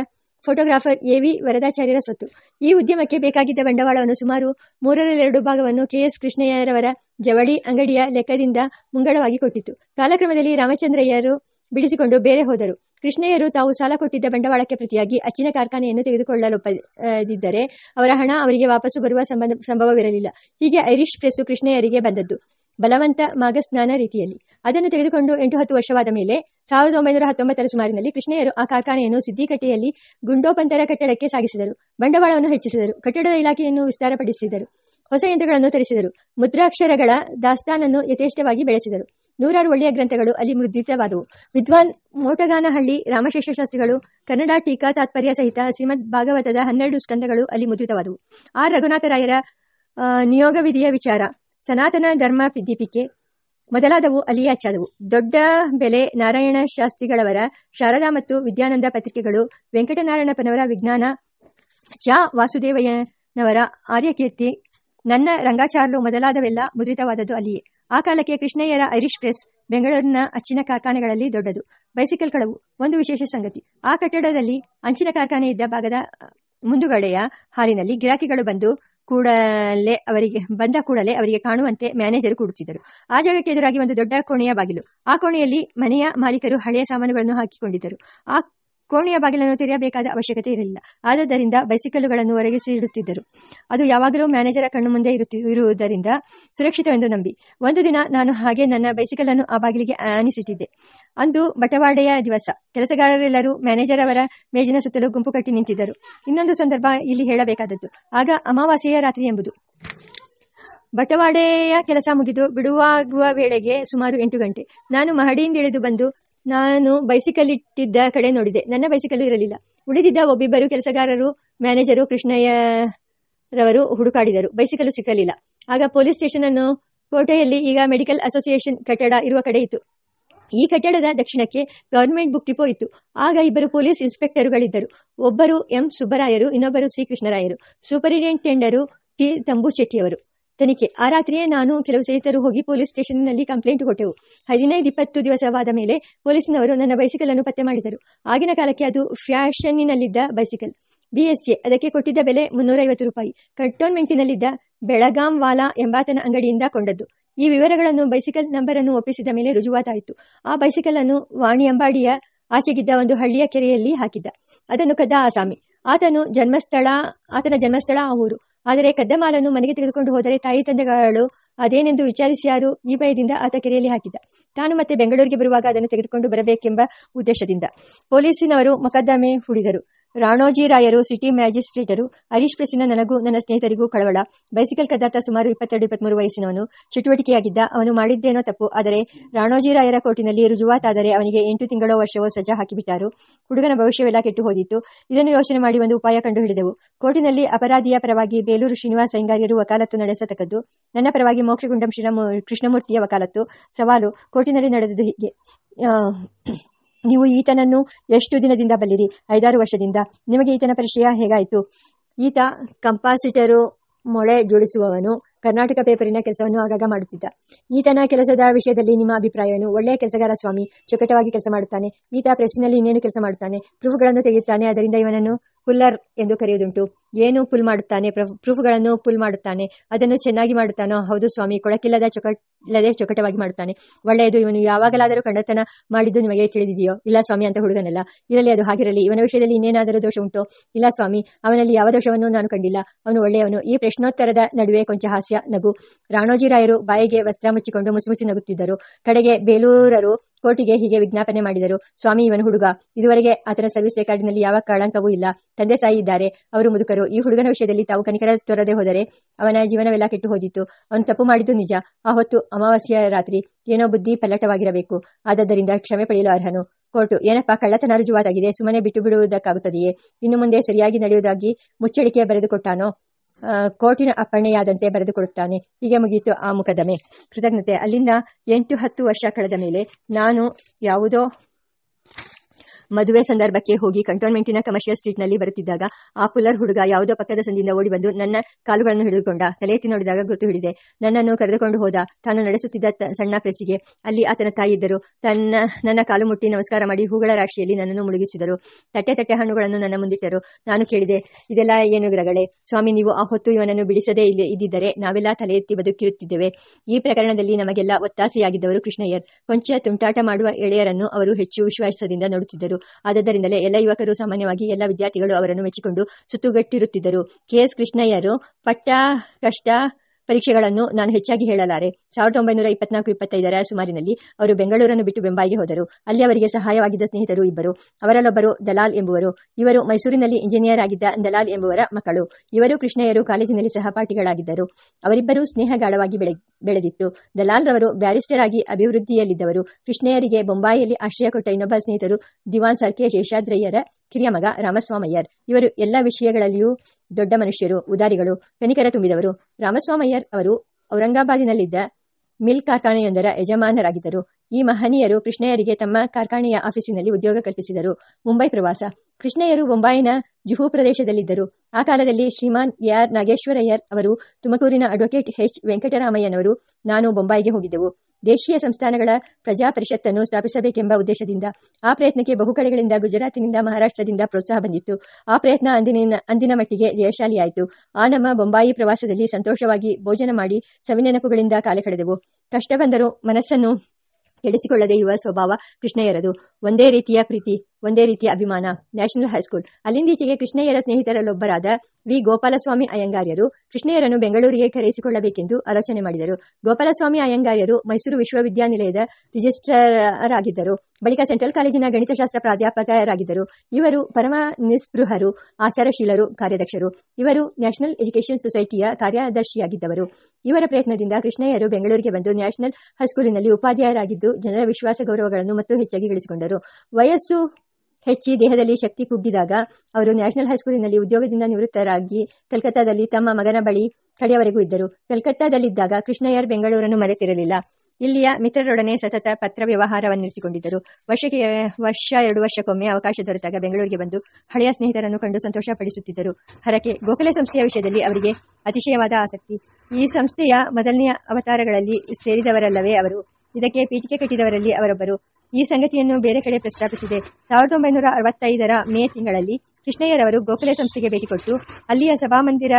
ಫೋಟೋಗ್ರಾಫರ್ ಎ ವಿ ವರದಾಚಾರ್ಯರ ಸ್ವತ್ತು. ಈ ಉದ್ಯಮಕ್ಕೆ ಬೇಕಾಗಿದ್ದ ಬಂಡವಾಳವನ್ನು ಸುಮಾರು ಮೂರರಲ್ಲೆರಡು ಭಾಗವನ್ನು ಕೆಎಸ್ ಕೃಷ್ಣಯ್ಯರವರ ಜವಳಿ ಅಂಗಡಿಯ ಲೆಕ್ಕದಿಂದ ಮುಂಗಡವಾಗಿ ಕೊಟ್ಟಿತ್ತು. ಕಾಲಕ್ರಮದಲ್ಲಿ ರಾಮಚಂದ್ರಯ್ಯರು ಬಿಡಿಸಿಕೊಂಡು ಬೇರೆ ಹೋದರು. ಕೃಷ್ಣಯ್ಯರು ತಾವು ಸಾಲ ಕೊಟ್ಟಿದ್ದ ಬಂಡವಾಳಕ್ಕೆ ಪ್ರತಿಯಾಗಿ ಅಚ್ಚಿನ ಕಾರ್ಖಾನೆಯನ್ನು ತೆಗೆದುಕೊಳ್ಳಲೊಪ್ಪದಿದ್ದರೆ ಅವರ ಹಣ ಅವರಿಗೆ ವಾಪಸ್ಸು ಬರುವ ಸಂಬಂಧ, ಸಂಭವವಿರಲಿಲ್ಲ. ಹೀಗೆ ಐರಿಷ್ ಪ್ರೆಸ್ಸು ಕೃಷ್ಣಯ್ಯರಿಗೆ ಬಂದದ್ದು. ಬಲವಂತ ಮಾಗಸ್ನಾನ ರೀತಿಯಲ್ಲಿ. ಅದನ್ನು ತೆಗೆದುಕೊಂಡು ಎಂಟು ಹತ್ತು ವರ್ಷವಾದ ಮೇಲೆ ಸಾವಿರದ ಒಂಬೈನೂರ ಹತ್ತೊಂಬತ್ತರ ಸುಮಾರಿನಲ್ಲಿ ಕೃಷ್ಣಯ್ಯರು ಆ ಕಾರ್ಖಾನೆಯನ್ನು ಸಿದ್ದಿಕಟ್ಟೆಯಲ್ಲಿ ಗುಂಡೋಪಂತರ ಕಟ್ಟಡಕ್ಕೆ ಸಾಗಿಸಿದರು. ಬಂಡವಾಳವನ್ನು ಹೆಚ್ಚಿಸಿದರು. ಕಟ್ಟಡದ ಇಲಾಖೆಯನ್ನು ವಿಸ್ತಾರಪಡಿಸಿದರು. ಹೊಸ ಯಂತ್ರಗಳನ್ನು ತರಿಸಿದರು. ಮುದ್ರಾಕ್ಷರಗಳ ದಾಸ್ತಾನನ್ನು ಯಥೇಷ್ಟವಾಗಿ ಬೆಳೆಸಿದರು. ನೂರಾರು ಒಳ್ಳೆಯ ಗ್ರಂಥಗಳು ಅಲ್ಲಿ ಮುದ್ರಿತವಾದವು. ವಿದ್ವಾನ್ ಮೋಟಗಾನಹಳ್ಳಿ, ರಾಮಶೇಷ ಶಾಸ್ತ್ರಿಗಳು, ಕನ್ನಡ ಟೀಕಾ ತಾತ್ಪರ್ಯ ಸಹಿತ ಶ್ರೀಮದ್ ಭಾಗವತದ ಹನ್ನೆರಡು ಸ್ಕಂದಗಳು ಅಲ್ಲಿ ಮುದ್ರಿತವಾದವು. ಆರ್. ರಘುನಾಥರಾಯರ ನಿಯೋಗ ವಿಧಿಯ ವಿಚಾರ. ಸನಾತನ ಧರ್ಮ ದೀಪಿಕೆ ಮೊದಲಾದವು ಅಲಿಯಾಚಾದವು. ದೊಡ್ಡ ಬೆಲೆ ನಾರಾಯಣ ಶಾಸ್ತ್ರಿಗಳವರ ಶಾರದಾ ಮತ್ತು ವಿದ್ಯಾನಂದ ಪತ್ರಿಕೆಗಳು, ವೆಂಕಟನಾರಾಯಣಪ್ಪನವರ ವಿಜ್ಞಾನ, ಚ. ವಾಸುದೇವಯ್ಯನವರ ಆರ್ಯಕೀರ್ತಿ, ನನ್ನ ರಂಗಾಚಾರ್ಲು ಮೊದಲಾದವೆಲ್ಲ ಮುದ್ರಿತವಾದದ್ದು ಅಲ್ಲಿಯೇ. ಆ ಕಾಲಕ್ಕೆ ಕೃಷ್ಣಯ್ಯರ ಐರಿಷ್ ಪ್ರೆಸ್ ಬೆಂಗಳೂರಿನ ಅಚ್ಚಿನ ಕಾರ್ಖಾನೆಗಳಲ್ಲಿ ದೊಡ್ಡದು. ಬೈಸಿಕಲ್ ಕಳವು ಒಂದು ವಿಶೇಷ ಸಂಗತಿ. ಆ ಕಟ್ಟಡದಲ್ಲಿ ಅಂಚಿನ ಕಾರ್ಖಾನೆ ಇದ್ದ ಭಾಗದ ಮುಂದುಗಡೆಯ ಹಾಲಿನಲ್ಲಿ ಗಿರಾಕಿಗಳು ಬಂದು ಕೂಡಲೇ ಅವರಿಗೆ, ಬಂದ ಕೂಡಲೇ ಅವರಿಗೆ ಕಾಣುವಂತೆ ಮ್ಯಾನೇಜರ್ ಕೂಡುತ್ತಿದ್ದರು. ಆ ಜಾಗಕ್ಕೆ ಎದುರಾಗಿ ಒಂದು ದೊಡ್ಡ ಕೋಣೆಯ ಬಾಗಿಲು. ಆ ಕೋಣೆಯಲ್ಲಿ ಮನೆಯ ಮಾಲೀಕರು ಹಳೆಯ ಸಾಮಾನುಗಳನ್ನು ಹಾಕಿಕೊಂಡಿದ್ದರು. ಆ ಕೋಣೆಯ ಬಾಗಿಲನ್ನು ತೆರೆಯಬೇಕಾದ ಅವಶ್ಯಕತೆ ಇರಲಿಲ್ಲ. ಆದ್ದರಿಂದ ಬೈಸಿಕಲ್ಗಳನ್ನು ಒರಗಿಸಿಡುತ್ತಿದ್ದರು ಅದು ಯಾವಾಗಲೂ ಮ್ಯಾನೇಜರ ಕಣ್ಣು ಮುಂದೆ ಇರುತ್ತಿರುವುದರಿಂದ ಸುರಕ್ಷಿತವೆಂದು ನಂಬಿ. ಒಂದು ದಿನ ನಾನು ಹಾಗೆ ನನ್ನ ಬೈಸಿಕಲ್ ಅನ್ನು ಆ ಬಾಗಿಲಿಗೆ ಆನಿಸಿಟ್ಟಿದ್ದೆ. ಅಂದು ಬಟವಾಡೆಯ ದಿವಸ. ಕೆಲಸಗಾರರೆಲ್ಲರೂ ಮ್ಯಾನೇಜರ್ ಅವರ ಮೇಜಿನ ಸುತ್ತಲೂ ಗುಂಪು ಕಟ್ಟಿ ನಿಂತಿದ್ದರು. ಇನ್ನೊಂದು ಸಂದರ್ಭ ಇಲ್ಲಿ ಹೇಳಬೇಕಾದದ್ದು. ಆಗ ಅಮಾವಾಸ್ಯೆಯ ರಾತ್ರಿ ಎಂಬುದು. ಬಟವಾಡೆಯ ಕೆಲಸ ಮುಗಿದು ಬಿಡುವಾಗುವ ವೇಳೆಗೆ ಸುಮಾರು ಎಂಟು ಗಂಟೆ. ನಾನು ಮಹಡಿಯಿಂದ ಇಳಿದು ಬಂದು ನಾನು ಬೈಸಿಕಲ್ ಇಟ್ಟಿದ್ದ ಕಡೆ ನೋಡಿದೆ. ನನ್ನ ಬೈಸಿಕಲ್ ಇರಲಿಲ್ಲ. ಉಳಿದಿದ್ದ ಒಬ್ಬಿಬ್ಬರು ಕೆಲಸಗಾರರು ಮ್ಯಾನೇಜರು ಕೃಷ್ಣಯ್ಯರವರು ಹುಡುಕಾಡಿದರು. ಬೈಸಿಕಲ್ ಸಿಕ್ಕಲಿಲ್ಲ. ಆಗ ಪೊಲೀಸ್ ಸ್ಟೇಷನ್ ಅನ್ನು ಕೋಟೆಯಲ್ಲಿ ಈಗ ಮೆಡಿಕಲ್ ಅಸೋಸಿಯೇಷನ್ ಕಟ್ಟಡ ಇರುವ ಕಡೆ ಇತ್ತು. ಈ ಕಟ್ಟಡದ ದಕ್ಷಿಣಕ್ಕೆ ಗವರ್ಮೆಂಟ್ ಬುಕ್ ಡಿಪೋ ಇತ್ತು. ಆಗ ಇಬ್ಬರು ಪೊಲೀಸ್ ಇನ್ಸ್ಪೆಕ್ಟರುಗಳಿದ್ದರು ಒಬ್ಬರು ಎಂ ಸುಬ್ಬರಾಯರು, ಇನ್ನೊಬ್ಬರು ಸಿ ಕೃಷ್ಣರಾಯರು. ಸೂಪರಿಂಟೆಂಡರು ಟಿ ತಂಬು ಚೆಟ್ಟಿಯವರು ತನಿಖೆ. ಆ ರಾತ್ರಿಯೇ ನಾನು ಕೆಲವು ಸ್ನೇಹಿತರು ಹೋಗಿ ಪೊಲೀಸ್ ಸ್ಟೇಷನ್ನಲ್ಲಿ ಕಂಪ್ಲೇಂಟ್ ಕೊಟ್ಟೆವು. ಹದಿನೈದು ಇಪ್ಪತ್ತು ದಿವಸವಾದ ಮೇಲೆ ಪೊಲೀಸಿನವರು ನನ್ನ ಬೈಸಿಕಲ್ ಅನ್ನು ಪತ್ತೆ ಮಾಡಿದರು. ಆಗಿನ ಕಾಲಕ್ಕೆ ಅದು ಫ್ಯಾಷನ್ನಿನಲ್ಲಿದ್ದ ಬೈಸಿಕಲ್. ಬಿಎಸ್ಎ ಅದಕ್ಕೆ ಕೊಟ್ಟಿದ್ದ ಬೆಲೆ ಮುನ್ನೂರೈವತ್ತು ರೂಪಾಯಿ. ಕಂಟೋನ್ಮೆಂಟಿನಲ್ಲಿದ್ದ ಬೆಳಗಾಂ ವಾಲಾ ಎಂಬಾತನ ಅಂಗಡಿಯಿಂದ ಕೊಂಡದ್ದು. ಈ ವಿವರಗಳನ್ನು ಬೈಸಿಕಲ್ ನಂಬರ್ ಅನ್ನು ಒಪ್ಪಿಸಿದ ಮೇಲೆ ರುಜುವಾತಾಯಿತು. ಆ ಬೈಸಿಕಲ್ ಅನ್ನು ವಾಣಿ ಅಂಬಾಡಿಯ ಆಚೆಗಿದ್ದ ಒಂದು ಹಳ್ಳಿಯ ಕೆರೆಯಲ್ಲಿ ಹಾಕಿದ್ದ. ಅದನ್ನು ಕದ್ದ ಆಸಾಮಿ. ಆತನು ಜನ್ಮಸ್ಥಳ, ಆತನ ಜನ್ಮಸ್ಥಳ ಆ ಊರು. ಆದರೆ ಕದ್ದಮಾಲನ್ನು ಮನೆಗೆ ತೆಗೆದುಕೊಂಡು ಹೋದರೆ ತಾಯಿ ತಂದೆಗಳು ಅದೇನೆಂದು ವಿಚಾರಿಸಿಯಾರು ಈ ಭಯದಿಂದ ಆತ ಕೆರೆಯಲ್ಲಿ ಹಾಕಿದ್ದ. ತಾನು ಮತ್ತೆ ಬೆಂಗಳೂರಿಗೆ ಬರುವಾಗ ಅದನ್ನು ತೆಗೆದುಕೊಂಡು ಬರಬೇಕೆಂಬ ಉದ್ದೇಶದಿಂದ. ಪೊಲೀಸಿನವರು ಮೊಕದ್ದಮೆ ಹೂಡಿದರು. ರಾಣೋಜಿರಾಯರು ಸಿಟಿ ಮ್ಯಾಜಿಸ್ಟ್ರೇಟರು, ಹರೀಶ್ ಪ್ರೆಸ್ಸಿನ ನನಗೂ, ನನ್ನ ಸ್ನೇಹಿತರಿಗೂ ಕಳವಳ. ಬೈಸಿಕಲ್ ಕದ್ದಾತ ಸುಮಾರು ಇಪ್ಪತ್ತೆರಡು ಇಪ್ಪತ್ಮೂರು ವಯಸ್ಸಿನವನು. ಚಟುವಟಿಕೆಯಾಗಿದ್ದ, ಅವನು ಮಾಡಿದ್ದೇನೋ ತಪ್ಪು. ಆದರೆ ರಾಣೋಜಿರಾಯರ ಕೋರ್ಟಿನಲ್ಲಿ ರುಜುವಾತಾದರೆ ಅವನಿಗೆ ಎಂಟು ತಿಂಗಳೋ ವರ್ಷವೋ ಸಜಾ ಹಾಕಿಬಿಟ್ಟರು. ಹುಡುಗನ ಭವಿಷ್ಯವೆಲ್ಲ ಕೆಟ್ಟು ಹೋದಿತ್ತು. ಇದನ್ನು ಯೋಚನೆ ಮಾಡಿ ಒಂದು ಉಪಾಯ ಕಂಡುಹಿಡಿದೆವು. ಕೋರ್ಟಿನಲ್ಲಿ ಅಪರಾಧಿಯ ಪರವಾಗಿ ಬೇಲೂರು ಶ್ರೀನಿವಾಸ ಅಯ್ಯಂಗಾರ್ಯರು ವಕಾಲತ್ತು ನಡೆಸತಕ್ಕದ್ದು. ನನ್ನ ಪರವಾಗಿ ಮೋಕ್ಷಗುಂಡಂ ಶ್ರೀರಾಮ ಕೃಷ್ಣಮೂರ್ತಿಯ ವಕಾಲತ್ತು. ಸವಾಲು, ಕೋರ್ಟಿನಲ್ಲಿ ನಡೆದುದು ಹೀಗೆ. ನೀವು ಈತನನ್ನು ಎಷ್ಟು ದಿನದಿಂದ ಬಲ್ಲಿರಿ? ಐದಾರು ವರ್ಷದಿಂದ. ನಿಮಗೆ ಈತನ ಪರಿಚಯ ಹೇಗಾಯಿತು? ಈತ ಕಂಪಾಸಿಟರು ಮೊಳೆ ಜೋಡಿಸುವವನು. ಕರ್ನಾಟಕ ಪೇಪರಿನ ಕೆಲಸವನ್ನು ಆಗಾಗ ಮಾಡುತ್ತಿದ್ದ. ಈತನ ಕೆಲಸದ ವಿಷಯದಲ್ಲಿ ನಿಮ್ಮ ಅಭಿಪ್ರಾಯವನ್ನು ಒಳ್ಳೆಯ ಕೆಲಸಗಾರ ಸ್ವಾಮಿ ಚೊಕಟವಾಗಿ ಕೆಲಸ ಮಾಡುತ್ತಾನೆ. ಈತ ಪ್ರೆಸ್ಸಿನಲ್ಲಿ ಇನ್ನೇನು ಕೆಲಸ ಮಾಡುತ್ತಾನೆ? ಪ್ರೂಫ್ಗಳನ್ನು ತೆಗೆಯುತ್ತಾನೆ, ಅದರಿಂದ ಇವನನ್ನು ಪುಲ್ಲರ್ ಎಂದು ಕರೆಯುವುದುಂಟು. ಏನು ಪುಲ್ ಮಾಡುತ್ತಾನೆ? ಪ್ರೂಫ್ಗಳನ್ನು ಪುಲ್ ಮಾಡುತ್ತಾನೆ. ಅದನ್ನು ಚೆನ್ನಾಗಿ ಮಾಡುತ್ತಾನೋ? ಹೌದು ಸ್ವಾಮಿ, ಕೊಳಕಿಲ್ಲದ ಚೊಕಟಿಲ್ಲದೆ ಚೊಕಟವಾಗಿ ಮಾಡುತ್ತಾನೆ. ಒಳ್ಳೆಯದು, ಇವನು ಯಾವಾಗಲಾದರೂ ಕಂಡತನ ಮಾಡಿದ್ದು ನಿಮಗೆ ತಿಳಿದಿದೆಯೋ? ಇಲ್ಲ ಸ್ವಾಮಿ ಅಂತ ಹುಡುಗನಲ್ಲ. ಇರಲಿ, ಅದು ಹಾಗಿರಲಿ. ಇವನ ವಿಷಯದಲ್ಲಿ ಇನ್ನೇನಾದರೂ ದೋಷ ಉಂಟು? ಇಲ್ಲ ಸ್ವಾಮಿ, ಅವನಲ್ಲಿ ಯಾವ ದೋಷವನ್ನು ನಾನು ಕಂಡಿಲ್ಲ. ಅವನು ಒಳ್ಳೆಯವನು. ಈ ಪ್ರಶ್ನೋತ್ತರದ ನಡುವೆ ಕೊಂಚ ಹಾಸ್ಯ ನಗು ರಾಣೋಜಿರಾಯರು ಬಾಯಿಗೆ ವಸ್ತ್ರ ಮುಚ್ಚಿಕೊಂಡು ಮುಸುಮುಸಿ ನಗುತ್ತಿದ್ದರು. ಕಡೆಗೆ ಬೇಲೂರರು ಕೋರ್ಟಿಗೆ ಹೀಗೆ ವಿಜ್ಞಾಪನೆ ಮಾಡಿದರು. ಸ್ವಾಮಿ, ಇವನ ಹುಡುಗ. ಇದುವರೆಗೆ ಆತನ ಸರ್ವಿಸ್ ರೆಕಾರ್ಡಿನಲ್ಲಿ ಯಾವ ಕಳಂಕವೂ ಇಲ್ಲ. ತಂದೆ ಸಾಯಿ ಇದ್ದಾರೆ. ಅವರು ಮುದುಕರು. ಈ ಹುಡುಗನ ವಿಷಯದಲ್ಲಿ ತಾವು ಕನಿಕರ ತೊರದೆ ಹೋದರೆ ಅವನ ಜೀವನವೆಲ್ಲ ಕೆಟ್ಟು ಹೋದಿತ್ತು ಅವನು ತಪ್ಪು ಮಾಡಿದ್ದು ನಿಜ. ಆ ಹೊತ್ತು ಅಮಾವಾಸ್ಯ ರಾತ್ರಿ ಏನೋ ಬುದ್ಧಿ ಪಲ್ಲಟವಾಗಿರಬೇಕು. ಆದ್ದರಿಂದ ಕ್ಷಮೆ ಪಡೆಯಲು ಅರ್ಹನು. ಕೋರ್ಟು, ಏನಪ್ಪ ಕಳ್ಳತನ ರುಜುವಾತಾಗಿದೆ? ಸುಮ್ಮನೆ ಬಿಟ್ಟು ಬಿಡುವುದಕ್ಕಾಗುತ್ತದೆಯೇ? ಇನ್ನು ಮುಂದೆ ಸರಿಯಾಗಿ ನಡೆಯುವುದಾಗಿ ಮುಚ್ಚಳಿಕೆ ಬರೆದುಕೊಟ್ಟಾನೋ? ಕೋರ್ಟಿನ ಅಪ್ಪಣೆಯಾದಂತೆ ಬರೆದುಕೊಡುತ್ತಾನೆ. ಹೀಗೆ ಮುಗಿಯಿತು ಆ ಮುಖದಮೆ ಕೃತಜ್ಞತೆ. ಅಲ್ಲಿಂದ ಎಂಟು ಹತ್ತು ವರ್ಷ ಕಳೆದ ಮೇಲೆ ನಾನು ಯಾವುದೋ ಮದುವೆ ಸಂದರ್ಭಕ್ಕೆ ಹೋಗಿ ಕಂಟೋನ್ಮೆಂಟಿನ ಕಮರ್ಷಿಯಲ್ ಸ್ಟ್ರೀಟ್ನಲ್ಲಿ ಬರುತ್ತಿದ್ದಾಗ ಆ ಪುಲ್ಲರ್ ಹುಡುಗ ಯಾವುದೋ ಪಕ್ಕದ ಸಂದಿಂದ ಓಡಿ ಬಂದು ನನ್ನ ಕಾಲುಗಳನ್ನು ಹಿಡಿದುಕೊಂಡ. ತಲೆ ಎತ್ತಿ ನೋಡಿದಾಗ ಗುರುತು ಹಿಡಿದೆ. ನನ್ನನ್ನು ಕರೆದುಕೊಂಡು ಹೋದ. ತಾನು ನಡೆಸುತ್ತಿದ್ದ ಸಣ್ಣ ಪ್ರೆಸ್ಸಿಗೆ ಅಲ್ಲಿ ಆತನ ತಾಯಿ ಇದ್ದರು. ತನ್ನ, ನನ್ನ ಕಾಲು ಮುಟ್ಟಿ ನಮಸ್ಕಾರ ಮಾಡಿ ಹೂಗಳ ರಾಶಿಯಲ್ಲಿ ನನ್ನನ್ನು ಮುಳುಗಿಸಿದರು. ತಟ್ಟೆ ತಟ್ಟೆ ಹಣ್ಣುಗಳನ್ನು ನನ್ನ ಮುಂದಿಟ್ಟರು. ನಾನು ಕೇಳಿದೆ, ಇದೆಲ್ಲ ಏನು ಗ್ರಗಳೆ ಸ್ವಾಮಿ, ನೀವು ಆ ಹೊತ್ತು ಇವನನ್ನು ಬಿಡಿಸದೇ ಇಲ್ಲಿ ಇದ್ದಿದ್ದರೆ ನಾವೆಲ್ಲ ತಲೆ ಎತ್ತಿ ಬದುಕಿರುತ್ತಿದ್ದೇವೆ. ಈ ಪ್ರಕರಣದಲ್ಲಿ ನಮಗೆಲ್ಲ ಒತ್ತಾಸೆಯಾಗಿದ್ದವರು ಕೃಷ್ಣಯ್ಯರ್. ಕೊಂಚ ತುಂಟಾಟ ಮಾಡುವ ಎಳೆಯರನ್ನು ಅವರು ಹೆಚ್ಚು ವಿಶ್ವಾಸದಿಂದ ನೋಡುತ್ತಿದ್ದರು. ಆದ್ದರಿಂದಲೇ ಎಲ್ಲ ಯುವಕರು ಸಾಮಾನ್ಯವಾಗಿ ಎಲ್ಲ ವಿದ್ಯಾರ್ಥಿಗಳು ಅವರನ್ನು ಮೆಚ್ಚಿಕೊಂಡು ಸುತ್ತುಗಟ್ಟಿರುತ್ತಿದ್ದರು. ಕೆಎಸ್ ಕೃಷ್ಣಯ್ಯರು ಪಟ್ಟ ಕಷ್ಟ ಪರೀಕ್ಷೆಗಳನ್ನು ನಾನು ಹೆಚ್ಚಾಗಿ ಹೇಳಲಾರೆ. ಸಾವಿರದ ಒಂಬೈನೂರ ಇಪ್ಪತ್ನಾಲ್ಕು, ಇಪ್ಪತ್ತೈದರ ಸುಮಾರಿನಲ್ಲಿ ಅವರು ಬೆಂಗಳೂರನ್ನು ಬಿಟ್ಟು ಬೆಂಬಾಯಿಗೆ ಹೋದರು. ಅಲ್ಲಿ ಅವರಿಗೆ ಸಹಾಯವಾಗಿದ್ದ ಸ್ನೇಹಿತರು ಇಬ್ಬರು. ಅವರಲ್ಲೊಬ್ಬರು ದಲಾಲ್ ಎಂಬುವರು. ಇವರು ಮೈಸೂರಿನಲ್ಲಿ ಇಂಜಿನಿಯರ್ ಆಗಿದ್ದ ದಲಾಲ್ ಎಂಬುವರ ಮಕ್ಕಳು. ಇವರು ಕೃಷ್ಣಯ್ಯರು ಕಾಲೇಜಿನಲ್ಲಿ ಸಹಪಾಠಿಗಳಾಗಿದ್ದರು. ಅವರಿಬ್ಬರು ಸ್ನೇಹ ಬೆಳೆ, ಬೆಳೆದಿತ್ತು. ದಲಾಲ್ ರವರು ಬ್ಯಾರಿಸ್ಟರ್ ಆಗಿ ಅಭಿವೃದ್ಧಿಯಲ್ಲಿದ್ದವರು. ಕೃಷ್ಣಯ್ಯರಿಗೆ ಬೊಂಬಾಯಿಯಲ್ಲಿ ಆಶ್ರಯ ಕೊಟ್ಟ ಇನ್ನೊಬ್ಬ ಸ್ನೇಹಿತರು ದಿವಾನ್ ಸರ್ಕೆ ಶೇಷಾದ್ರಯ್ಯರ ಕಿರಿಯ ಮಗ ರಾಮಸ್ವಾಮಯ್ಯರ್. ಇವರು ಎಲ್ಲ ವಿಷಯಗಳಲ್ಲಿಯೂ ದೊಡ್ಡ ಮನುಷ್ಯರು, ಉದಾರಿಗಳು, ಕನಿಕರ ತುಂಬಿದವರು. ರಾಮಸ್ವಾಮಯ್ಯರ್ ಅವರು ಔರಂಗಾಬಾದಿನಲ್ಲಿದ್ದ ಮಿಲ್ ಕಾರ್ಖಾನೆಯೊಂದರ ಯಜಮಾನರಾಗಿದ್ದರು. ಈ ಮಹನೀಯರು ಕೃಷ್ಣಯ್ಯರಿಗೆ ತಮ್ಮ ಕಾರ್ಖಾನೆಯ ಆಫೀಸಿನಲ್ಲಿ ಉದ್ಯೋಗ ಕಲ್ಪಿಸಿದರು. ಮುಂಬೈ ಪ್ರವಾಸ. ಕೃಷ್ಣಯ್ಯರು ಮುಂಬೈನ ಜುಹು ಪ್ರದೇಶದಲ್ಲಿದ್ದರು. ಆ ಕಾಲದಲ್ಲಿ ಶ್ರೀಮಾನ್ ಆರ್ ನಾಗೇಶ್ವರಯ್ಯರ್ ಅವರು ತುಮಕೂರಿನ ಅಡ್ವೊಕೇಟ್ ಎಚ್ ವೆಂಕಟರಾಮಯ್ಯನವರು ನಾನು ಬೊಂಬಾಯಿಗೆ ಹೋಗಿದ್ದೆವು. ದೇಶೀಯ ಸಂಸ್ಥಾನಗಳ ಪ್ರಜಾ ಪರಿಷತ್ತನ್ನು ಸ್ಥಾಪಿಸಬೇಕೆಂಬ ಉದ್ದೇಶದಿಂದ ಆ ಪ್ರಯತ್ನಕ್ಕೆ ಬಹು ಕಡೆಗಳಿಂದ ಗುಜರಾತಿನಿಂದ ಮಹಾರಾಷ್ಟ್ರದಿಂದ ಪ್ರೋತ್ಸಾಹ ಬಂದಿತ್ತು. ಆ ಪ್ರಯತ್ನ ಅಂದಿನ ಅಂದಿನ ಮಟ್ಟಿಗೆ ಜಯಶಾಲಿಯಾಯಿತು. ಆ ನಮ್ಮ ಬೊಂಬಾಯಿ ಪ್ರವಾಸದಲ್ಲಿ ಸಂತೋಷವಾಗಿ ಭೋಜನ ಮಾಡಿ ಸವಿನೆನಪುಗಳಿಂದ ಕಾಲ ಕಳೆದೆವು ಕಷ್ಟ ಬಂದರೂ ಮನಸ್ಸನ್ನು ಕೆಡಿಸಿಕೊಳ್ಳದೆ ಯುವ ಸ್ವಭಾವ ಕೃಷ್ಣಯ್ಯರದು. ಒಂದೇ ರೀತಿಯ ಪ್ರೀತಿ, ಒಂದೇ ರೀತಿಯ ಅಭಿಮಾನ. ನ್ಯಾಷನಲ್ ಹೈಸ್ಕೂಲ್ ಅಲ್ಲಿಂದೀಚೆಗೆ ಕೃಷ್ಣಯ್ಯರ ಸ್ನೇಹಿತರಲ್ಲೊಬ್ಬರಾದ ವಿ. ಗೋಪಾಲಸ್ವಾಮಿ ಅಯ್ಯಂಗಾರ್ಯರು ಕೃಷ್ಣಯ್ಯರನ್ನು ಬೆಂಗಳೂರಿಗೆ ಕರೆಯಿಸಿಕೊಳ್ಳಬೇಕೆಂದು ಆಲೋಚನೆ ಮಾಡಿದರು. ಗೋಪಾಲಸ್ವಾಮಿ ಅಯ್ಯಂಗಾರ್ಯರು ಮೈಸೂರು ವಿಶ್ವವಿದ್ಯಾನಿಲಯದ ರಿಜಿಸ್ಟ್ರಾರ್ ಆಗಿದ್ದರು ಬಳಿಕ ಸೆಂಟ್ರಲ್ ಕಾಲೇಜಿನ ಗಣಿತಶಾಸ್ತ್ರ ಪ್ರಾಧ್ಯಾಪಕರಾಗಿದ್ದರು. ಇವರು ಪರಮ ನಿಸ್ಪೃಹರು, ಆಚಾರಶೀಲರು, ಕಾರ್ಯದಕ್ಷರು. ಇವರು ನ್ಯಾಷನಲ್ ಎಜುಕೇಷನ್ ಸೊಸೈಟಿಯ ಕಾರ್ಯದರ್ಶಿಯಾಗಿದ್ದವರು. ಇವರ ಪ್ರಯತ್ನದಿಂದ ಕೃಷ್ಣಯ್ಯರು ಬೆಂಗಳೂರಿಗೆ ಬಂದು ನ್ಯಾಷನಲ್ ಹೈಸ್ಕೂಲಿನಲ್ಲಿ ಉಪಾಧ್ಯಾಯರಾಗಿದ್ದು ಜನರ ವಿಶ್ವಾಸ ಗೌರವಗಳನ್ನು ಮತ್ತು ಹೆಚ್ಚಾಗಿ ಗಳಿಸಿಕೊಂಡರು. ವಯಸ್ಸು ಹೆಚ್ಚಿ ದೇಹದಲ್ಲಿ ಶಕ್ತಿ ಕುಗ್ಗಿದಾಗ ಅವರು ನ್ಯಾಷನಲ್ ಹೈಸ್ಕೂಲಿನಲ್ಲಿ ಉದ್ಯೋಗದಿಂದ ನಿವೃತ್ತರಾಗಿ ಕಲ್ಕತ್ತಾದಲ್ಲಿ ತಮ್ಮ ಮಗನ ಬಳಿ ಕಡೆಯವರೆಗೂ ಇದ್ದರು. ಕಲ್ಕತ್ತಾದಲ್ಲಿದ್ದಾಗ ಕೃಷ್ಣಯ್ಯರ್ ಬೆಂಗಳೂರನ್ನು ಮರೆತಿರಲಿಲ್ಲ. ಇಲ್ಲಿಯ ಮಿತ್ರರೊಡನೆ ಸತತ ಪತ್ರ ವ್ಯವಹಾರವನ್ನಿರಿಸಿಕೊಂಡಿದ್ದರು. ವರ್ಷಕ್ಕೆ, ವರ್ಷ ಎರಡು ವರ್ಷಕ್ಕೊಮ್ಮೆ ಅವಕಾಶ ದೊರೆತಾಗ ಬೆಂಗಳೂರಿಗೆ ಬಂದು ಹಳೆಯ ಸ್ನೇಹಿತರನ್ನು ಕಂಡು ಸಂತೋಷಪಡಿಸುತ್ತಿದ್ದರು. ಹರಕೆ, ಗೋಖಲೆ ಸಂಸ್ಥೆಯ ವಿಷಯದಲ್ಲಿ ಅವರಿಗೆ ಅತಿಶಯವಾದ ಆಸಕ್ತಿ. ಈ ಸಂಸ್ಥೆಯ ಮೊದಲನೆಯ ಅವತಾರಗಳಲ್ಲಿ ಸೇರಿದವರಲ್ಲವೇ ಅವರು. ಇದಕ್ಕೆ ಪೀಠಿಕೆ ಕಟ್ಟಿದವರಲ್ಲಿ ಅವರೊಬ್ಬರು. ಈ ಸಂಗತಿಯನ್ನು ಬೇರೆ ಕಡೆ ಪ್ರಸ್ತಾಪಿಸಿದೆ. ಸಾವಿರದ ಒಂಬೈನೂರ ಅರವತ್ತೈದರ ಮೇ ತಿಂಗಳಲ್ಲಿ ಕೃಷ್ಣಯ್ಯರವರು ಗೋಖಲೆ ಸಂಸ್ಥೆಗೆ ಭೇಟಿ ಕೊಟ್ಟು, ಅಲ್ಲಿಯ ಸಭಾಮಂದಿರ,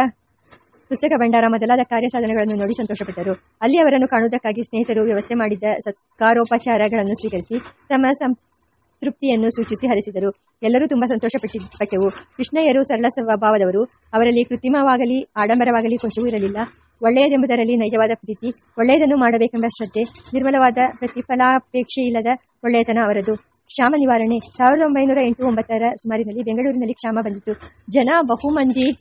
ಪುಸ್ತಕ ಭಂಡಾರ ಮೊದಲಾದ ಕಾರ್ಯ ಸಾಧನಗಳನ್ನು ನೋಡಿ ಸಂತೋಷಪಟ್ಟರು. ಅಲ್ಲಿ ಅವರನ್ನು ಕಾಣುವುದಕ್ಕಾಗಿ ಸ್ನೇಹಿತರು ವ್ಯವಸ್ಥೆ ಮಾಡಿದ್ದ ಸತ್ಕಾರೋಪಚಾರಗಳನ್ನು ಸ್ವೀಕರಿಸಿ ತಮ್ಮ ಸಂತೃಪ್ತಿಯನ್ನು ಸೂಚಿಸಿ ಹರಿಸಿದರು. ಎಲ್ಲರೂ ತುಂಬಾ ಸಂತೋಷಪಟ್ಟಿ ಕೃಷ್ಣಯ್ಯರು ಸರಳ ಸ್ವಭಾವದವರು. ಅವರಲ್ಲಿ ಕೃತ್ರಿಮವಾಗಲಿ, ಆಡಂಬರವಾಗಲಿ ಕೊಂಚವೂ ಇರಲಿಲ್ಲ. ಒಳ್ಳೆಯದೆಂಬುದರಲ್ಲಿ ನೈಜವಾದ ಪ್ರೀತಿ, ಒಳ್ಳೆಯದನ್ನು ಮಾಡಬೇಕೆಂಬ ಶ್ರದ್ಧೆ, ನಿರ್ಮಲವಾದ ಪ್ರತಿಫಲಾಪೇಕ್ಷೆ ಇಲ್ಲದ ಒಳ್ಳೆಯತನ ಅವರದು. ಕ್ಷಾಮ ನಿವಾರಣೆ. ಸಾವಿರದ ಒಂಬೈನೂರ ಎಂಟು ಒಂಬತ್ತರ ಸುಮಾರಿನಲ್ಲಿ ಬೆಂಗಳೂರಿನಲ್ಲಿ ಕ್ಷಾಮ ಬಂದಿತ್ತು ಜನ ಬಹುಮಂದಿ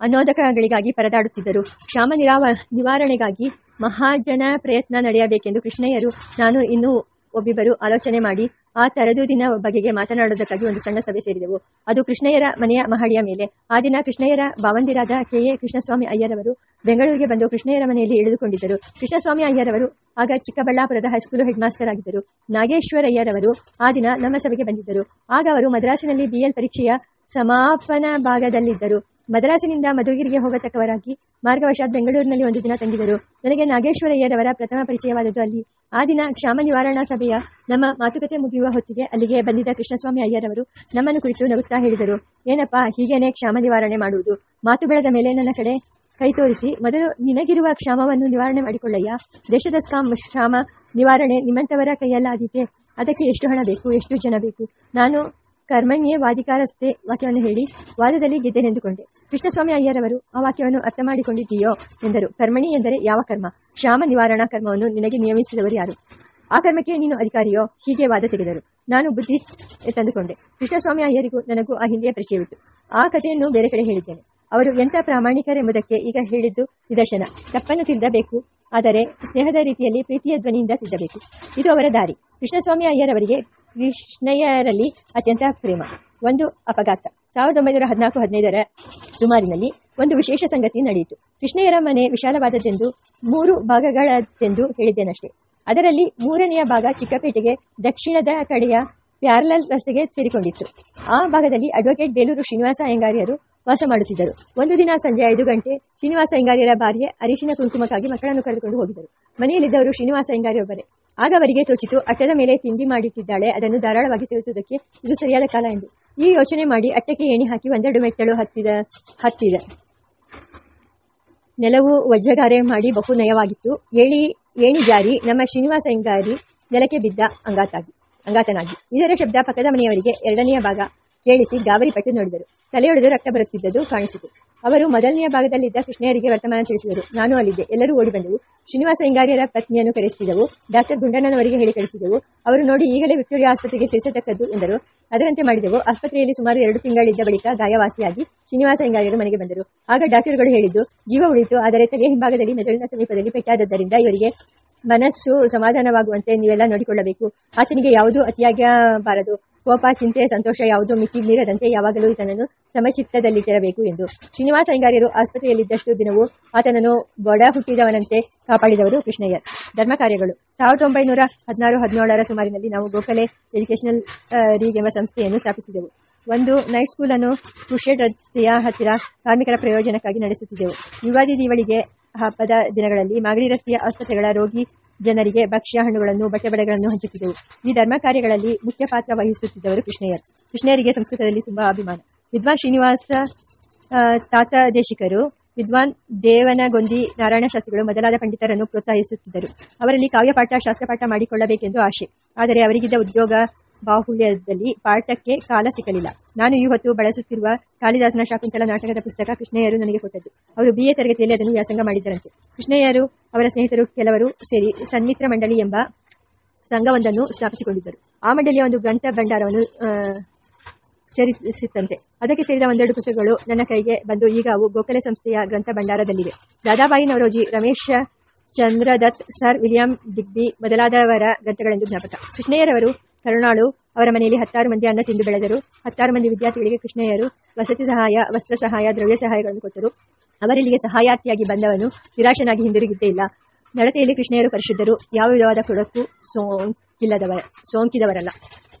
ಅನೋದಕಗಳಿಗಾಗಿ ಪರದಾಡುತ್ತಿದ್ದರು. ಕ್ಷಾಮ ನಿರಾವ, ನಿವಾರಣೆಗಾಗಿ ಮಹಾಜನ ಪ್ರಯತ್ನ ನಡೆಯಬೇಕೆಂದು ಕೃಷ್ಣಯ್ಯರು, ನಾನು ಇನ್ನೂ ಒಬ್ಬಿಬ್ಬರು ಆಲೋಚನೆ ಮಾಡಿ ಆ ತರದೂರಿನ ಬಗೆಗೆ ಮಾತನಾಡುವುದಕ್ಕಾಗಿ ಒಂದು ಸಣ್ಣ ಸಭೆ ಸೇರಿದೆವು. ಅದು ಕೃಷ್ಣಯ್ಯರ ಮನೆಯ ಮಹಡಿಯ ಮೇಲೆ. ಆ ದಿನ ಕೃಷ್ಣಯ್ಯರ ಭಾವಂದಿರಾದ ಕೆ. ಎ. ಕೃಷ್ಣಸ್ವಾಮಿ ಅಯ್ಯರವರು ಬೆಂಗಳೂರಿಗೆ ಬಂದು ಕೃಷ್ಣಯ್ಯರ ಮನೆಯಲ್ಲಿ ಇಳಿದುಕೊಂಡಿದ್ದರು. ಕೃಷ್ಣಸ್ವಾಮಿ ಅಯ್ಯರವರು ಆಗ ಚಿಕ್ಕಬಳ್ಳಾಪುರದ ಹೈಸ್ಕೂಲ್ ಹೆಡ್ ಮಾಸ್ಟರ್ ಆಗಿದ್ದರು ನಾಗೇಶ್ವರಯ್ಯರವರು ಆ ದಿನ ನಮ್ಮ ಸಭೆಗೆ ಬಂದಿದ್ದರು. ಆಗ ಅವರು ಮದ್ರಾಸಿನಲ್ಲಿ ಬಿಎಲ್ ಪರೀಕ್ಷೆಯ ಸಮಾಪನ ಭಾಗದಲ್ಲಿದ್ದರು. ಮದ್ರಾಸಿನಿಂದ ಮಧುಗಿರಿಗೆ ಹೋಗತಕ್ಕವರಾಗಿ ಮಾರ್ಗವಶಾತ್ ಬೆಂಗಳೂರಿನಲ್ಲಿ ಒಂದು ದಿನ ತಂಗಿದರು. ನನಗೆ ನಾಗೇಶ್ವರಯ್ಯರವರ ಪ್ರಥಮ ಪರಿಚಯವಾದದ್ದು ಅಲ್ಲಿ. ಆ ದಿನ ಕ್ಷಾಮ ನಿವಾರಣಾ ಸಭೆಯ ನಮ್ಮ ಮಾತುಕತೆ ಮುಗಿಯುವ ಹೊತ್ತಿಗೆ ಅಲ್ಲಿಗೆ ಬಂದಿದ್ದ ಕೃಷ್ಣಸ್ವಾಮಿ ಅಯ್ಯರವರು ನಮ್ಮನ್ನು ಕುರಿತು ನಗುತ್ತಾ ಹೇಳಿದರು. ಏನಪ್ಪಾ, ಹೀಗೇನೆ ಕ್ಷಾಮ ನಿವಾರಣೆ ಮಾಡುವುದು? ಮಾತು ಬೆಳೆದ ಮೇಲೆ ನನ್ನ ಕಡೆ ಕೈ ತೋರಿಸಿ, ಮೊದಲು ನಿನಗಿರುವ ಕ್ಷಾಮವನ್ನು ನಿವಾರಣೆ ಮಾಡಿಕೊಳ್ಳಯ್ಯ. ದೇಶದ ಸ್ಕಾಮ್ ಕ್ಷಾಮ ನಿವಾರಣೆ ನಿಮ್ಮಂಥವರ ಕೈಯಲ್ಲಾದೀತೆ. ಅದಕ್ಕೆ ಎಷ್ಟು ಹಣ ಬೇಕು, ಎಷ್ಟು ಜನ ಬೇಕು? ನಾನು ಕರ್ಮಣ್ಯೇ ವಾದಿಕಾರಸ್ತೆ ವಾಕ್ಯವನ್ನು ಹೇಳಿ ವಾದದಲ್ಲಿ ಗೆದ್ದೆನೆಂದುಕೊಂಡೆ ಕೃಷ್ಣಸ್ವಾಮಿ ಅಯ್ಯರವರು ಆ ವಾಕ್ಯವನ್ನು ಅರ್ಥ ಮಾಡಿಕೊಂಡಿದ್ದೀಯೋ ಎಂದರು. ಕರ್ಮಣಿ ಎಂದರೆ ಯಾವ ಕರ್ಮ? ಕ್ಷಾಮ ನಿವಾರಣಾ ಕರ್ಮವನ್ನು ನಿನಗೆ ನಿಯಮಿಸಿದವರು ಯಾರು? ಆ ಕರ್ಮಕ್ಕೆ ನೀನು ಅಧಿಕಾರಿಯೋ? ಹೀಗೆ ವಾದ ತೆಗೆದರು. ನಾನು ಬುದ್ಧಿ ತಂದುಕೊಂಡೆ. ಕೃಷ್ಣಸ್ವಾಮಿ ಅಯ್ಯರಿಗೂ ನನಗೂ ಆ ಹಿಂದಿಯ ಪರಿಚಯವಿತ್ತು. ಆ ಕಥೆಯನ್ನು ಬೇರೆ ಕಡೆ ಹೇಳಿದ್ದೇನೆ. ಅವರು ಎಂಥ ಪ್ರಾಮಾಣಿಕರೆಂಬುದಕ್ಕೆ ಈಗ ಹೇಳಿದ್ದು ನಿದರ್ಶನ. ತಪ್ಪನ್ನು ತಿದ್ದಬೇಕು ಆದರೆ ಸ್ನೇಹದ ರೀತಿಯಲ್ಲಿ ಪ್ರೀತಿಯ ಧ್ವನಿಯಿಂದ ತಿದ್ದಬೇಕು. ಇದು ಅವರ ದಾರಿ. ಕೃಷ್ಣಸ್ವಾಮಿ ಅಯ್ಯರವರಿಗೆ ಕೃಷ್ಣಯ್ಯರಲ್ಲಿ ಅತ್ಯಂತ ಪ್ರೇಮ. ಒಂದು ಅಪಘಾತ. ಸಾವಿರದ ಒಂಬೈನೂರ ಹದಿನಾಲ್ಕು ಹದಿನೈದರ ಸುಮಾರಿನಲ್ಲಿ ಒಂದು ವಿಶೇಷ ಸಂಗತಿ ನಡೆಯಿತು. ಕೃಷ್ಣಯ್ಯರ ಮನೆ ವಿಶಾಲವಾದದ್ದೆಂದು, ಮೂರು ಭಾಗಗಳದ್ದೆಂದು ಹೇಳಿದ್ದೇನಷ್ಟೇ. ಅದರಲ್ಲಿ ಮೂರನೆಯ ಭಾಗ ಚಿಕ್ಕಪೇಟೆಗೆ ದಕ್ಷಿಣದ ಕಡೆಯ ಪ್ಯಾರಲಲ್ ರಸ್ತೆಗೆ ಸೇರಿಕೊಂಡಿತ್ತು. ಆ ಭಾಗದಲ್ಲಿ ಅಡ್ವೊಕೇಟ್ ಬೇಲೂರು ಶ್ರೀನಿವಾಸ ಅಯ್ಯಂಗಾರ್ಯರು ವಾಸ ಮಾಡುತ್ತಿದ್ದರು. ಒಂದು ದಿನ ಸಂಜೆ ಐದು ಗಂಟೆ ಶ್ರೀನಿವಾಸ ಅಯ್ಯಂಗಾರ್ಯರ ಭಾರ್ಯೆ ಅರಿಶಿನ ಕುಂಕುಮಕ್ಕಾಗಿ ಮಕ್ಕಳನ್ನು ಕರೆದುಕೊಂಡು ಹೋಗಿದ್ದರು. ಮನೆಯಲ್ಲಿದ್ದವರು ಶ್ರೀನಿವಾಸ ಅಯ್ಯಂಗಾರ್ಯೊಬ್ಬರೇ ಆಗ ಅವರಿಗೆ ತೋಚಿತು, ಅಟ್ಟದ ಮೇಲೆ ತಿಂಡಿ ಮಾಡಿಟ್ಟಿದ್ದಾಳೆ, ಅದನ್ನು ಧಾರಾಳವಾಗಿ ಸೇವಿಸುವುದಕ್ಕೆ ಇದು ಸರಿಯಾದ ಕಾಲ ಎಂದು. ಈ ಯೋಚನೆ ಮಾಡಿ ಅಟ್ಟಕ್ಕೆ ಏಣಿ ಹಾಕಿ ಒಂದೆರಡು ಮೆಟ್ಟಲು ಹತ್ತಿದ ಹತ್ತಿದ. ನೆಲವು ವಜ್ರಗಾರೆ ಮಾಡಿ ಬಹು ನಯವಾಗಿತ್ತು ಏಳಿ, ಏಣಿ ಜಾರಿ, ನಮ್ಮ ಶ್ರೀನಿವಾಸ ಅಯ್ಯಂಗಾರಿ ನೆಲಕ್ಕೆ ಬಿದ್ದ ಅಂಗಾತಾಗಿ, ಅಂಗಾತನಾಗಿ. ಇದರ ಶಬ್ದ ಪಕ್ಕದ ಮನೆಯವರಿಗೆ ಎರಡನೆಯ ಭಾಗ. ಕೇಳಿಸಿ ಗಾಬರಿ ಪಟ್ಟು ನೋಡಿದರು. ತಲೆಯೊಡೆದು ರಕ್ತ ಬರುತ್ತಿದ್ದದ್ದು ಕಾಣಿಸಿತು. ಅವರು ಮೊದಲನೆಯ ಭಾಗದಲ್ಲಿದ್ದ ಕೃಷ್ಣಯ್ಯರಿಗೆ ವರ್ತಮಾನ ತಿಳಿಸಿದರು. ನಾನು ಅಲ್ಲಿದ್ದೆ. ಎಲ್ಲರೂ ಓಡಿ ಬಂದೆವು. ಶ್ರೀನಿವಾಸ ಹಿಂಗಾರಿಯರ ಪತ್ನಿಯನ್ನು ಕರೆಸಿದವು. ಡಾಕ್ಟರ್ ಗುಂಡಣ್ಣನವರಿಗೆ ಹೇಳಿ ಕಳಿಸಿದೆವು. ಅವರು ನೋಡಿ ಈಗಲೇ ವಿಕ್ಟೋರಿಯಾ ಆಸ್ಪತ್ರೆಗೆ ಸೇರಿಸತಕ್ಕದ್ದು ಎಂದರು. ಅದರಂತೆ ಮಾಡಿದೆವು. ಆಸ್ಪತ್ರೆಯಲ್ಲಿ ಸುಮಾರು ಎರಡು ತಿಂಗಳಿದ್ದ ಬಳಿಕ ಗಾಯವಾಸಿಯಾಗಿ ಶ್ರೀನಿವಾಸ ಹಿಂಗಾರಿಯರು ಮನೆಗೆ ಬಂದರು. ಆಗ ಡಾಕ್ಟರ್ಗಳು ಹೇಳಿದ್ದು, ಜೀವ ಉಳಿತು ಆದರೆ ತಲೆಯ ಹಿಂಭಾಗದಲ್ಲಿ ಮೆದುಳಿನ ಸಮೀಪದಲ್ಲಿ ಪೆಟ್ಟಾದದ್ದರಿಂದ ಇವರಿಗೆ ಮನಸ್ಸು ಸಮಾಧಾನವಾಗುವಂತೆ ನೀವೆಲ್ಲ ನೋಡಿಕೊಳ್ಳಬೇಕು. ಆತನಿಗೆ ಯಾವುದೂ ಅತಿಯಾಗಬಾರದು. ಕೋಪ ಚಿಂತೆ, ಸಂತೋಷ ಯಾವುದೂ ಮಿತಿ ಮೀರದಂತೆ ಯಾವಾಗಲೂ ಈತನನ್ನು ಸಮಚಿತ್ತದಲ್ಲಿಟ್ಟಿರಬೇಕು ಎಂದು. ಶ್ರೀನಿವಾಸ ಅಯ್ಯಂಗಾರ್ಯರು ಆಸ್ಪತ್ರೆಯಲ್ಲಿದ್ದಷ್ಟು ದಿನವೂ ಆತನನ್ನು ಬಡ ಹುಟ್ಟಿದವನಂತೆ ಕಾಪಾಡಿದವರು ಕೃಷ್ಣಯ್ಯರ್ ಧರ್ಮ ಕಾರ್ಯಗಳು. ಸಾವಿರದ ಒಂಬೈನೂರ ಹದಿನಾರು, ಹದಿನೇಳರ ಸುಮಾರಿನಲ್ಲಿ ನಾವು ಗೋಖಲೆ ಎಜುಕೇಷನಲ್ ರೀಗ್ ಎಂಬ ಸಂಸ್ಥೆಯನ್ನು ಸ್ಥಾಪಿಸಿದೆವು. ಒಂದು ನೈಟ್ ಸ್ಕೂಲನ್ನು ಕುಶೇಡ್ ರಸ್ತೆಯ ಹತ್ತಿರ ಕಾರ್ಮಿಕರ ಪ್ರಯೋಜನಕ್ಕಾಗಿ ನಡೆಸುತ್ತಿದ್ದೆವು. ಯುಗಾದಿ ದೀವಳಿಗೆ ಹಬ್ಬದ ದಿನಗಳಲ್ಲಿ ಮಾಗಡಿ ರಸ್ತೆಯ ಆಸ್ಪತ್ರೆಗಳ ರೋಗಿ ಜನರಿಗೆ ಭಕ್ಷ್ಯ ಹಣ್ಣುಗಳನ್ನು, ಬಟ್ಟೆ ಬಳೆಗಳನ್ನು ಹಂಚುತ್ತಿದ್ದೆವು. ಈ ಧರ್ಮ ಕಾರ್ಯಗಳಲ್ಲಿ ಮುಖ್ಯ ಪಾತ್ರ ವಹಿಸುತ್ತಿದ್ದವರು ಕೃಷ್ಣಯ್ಯರ್. ಕೃಷ್ಣಯ್ಯರಿಗೆ ಸಂಸ್ಕೃತದಲ್ಲಿ ತುಂಬಾ ಅಭಿಮಾನ. ವಿದ್ವಾನ್ ಶ್ರೀನಿವಾಸ ತಾತ ದೇಶಿಕರು, ವಿದ್ವಾನ್ ದೇವನಗೊಂದಿ ನಾರಾಯಣ ಶಾಸ್ತ್ರಿಗಳು ಮೊದಲಾದ ಪಂಡಿತರನ್ನು ಪ್ರೋತ್ಸಾಹಿಸುತ್ತಿದ್ದರು. ಅವರಲ್ಲಿ ಕಾವ್ಯಪಾಠ, ಶಾಸ್ತ್ರಪಾಠ ಮಾಡಿಕೊಳ್ಳಬೇಕೆಂದು ಆಶೆ. ಆದರೆ ಅವರಿಗಿದ್ದ ಉದ್ಯೋಗ ಬಾಹುಳ್ಯದಲ್ಲಿ ಪಾಠಕ್ಕೆ ಕಾಲ ಸಿಕ್ಕಲಿಲ್ಲ. ನಾನು ಈ ಹೊತ್ತು ಬಳಸುತ್ತಿರುವ ಕಾಳಿದಾಸನ ಶಾಕುಂತಲ ನಾಟಕದ ಪುಸ್ತಕ ಕೃಷ್ಣಯ್ಯರು ನನಗೆ ಕೊಟ್ಟದ್ದು. ಅವರು ಬಿಎ ತರಗತಿಯಲ್ಲಿ ಅದನ್ನು ವ್ಯಾಸಂಗ ಮಾಡಿದ್ದರಂತೆ. ಕೃಷ್ಣಯ್ಯರು ಅವರ ಸ್ನೇಹಿತರು ಕೆಲವರು ಸೇರಿ ಸನ್ಮಿತ್ರ ಮಂಡಳಿ ಎಂಬ ಸಂಘವೊಂದನ್ನು ಸ್ಥಾಪಿಸಿಕೊಂಡಿದ್ದರು. ಆ ಮಂಡಳಿಯ ಒಂದು ಗ್ರಂಥ ಭಂಡಾರವನ್ನು ಸೇರಿಸಿತ್ತಂತೆ. ಅದಕ್ಕೆ ಸೇರಿದ ಒಂದೆರಡು ಪುಸ್ತಕಗಳು ನನ್ನ ಕೈಗೆ ಬಂದು ಈಗ ಅವು ಗೋಖಲೆ ಸಂಸ್ಥೆಯ ಗ್ರಂಥ ಭಂಡಾರದಲ್ಲಿವೆ. Dadabhai Naoroji, Ramesh Chandradutt, sir William Digby ಮೊದಲಾದವರ ಗ್ರಂಥಗಳೆಂದು ಜ್ಞಾಪಕ. ಕೃಷ್ಣಯ್ಯರವರು ಕರುಣಾಳು ಅವರ ಮನೆಯಲ್ಲಿ ಹತ್ತಾರು ಮಂದಿ ಅನ್ನ ತಿಂದು ಬೆಳೆದರು. ಹತ್ತಾರು ಮಂದಿ ವಿದ್ಯಾರ್ಥಿಗಳಿಗೆ ಕೃಷ್ಣಯ್ಯರು ವಸತಿ ಸಹಾಯ, ವಸ್ತ್ರ ಸಹಾಯ, ದ್ರವ್ಯ ಸಹಾಯಗಳನ್ನು ಕೊಟ್ಟರು. ಅವರಲ್ಲಿಗೆ ಸಹಾಯಾರ್ಥಿಯಾಗಿ ಬಂದವನು ನಿರಾಶನಾಗಿ ಹಿಂದಿರುಗಿದ್ದೇ ಇಲ್ಲ. ನಡತೆಯಲ್ಲಿ ಕೃಷ್ಣಯ್ಯರು ಪರಿಶುದ್ಧರು. ಯಾವ ವಿಧವಾದ ಕೊಡಕ್ಕೂ ಸೋಂಕಿಲ್ಲದವರ ಸೋಂಕಿದವರಲ್ಲ.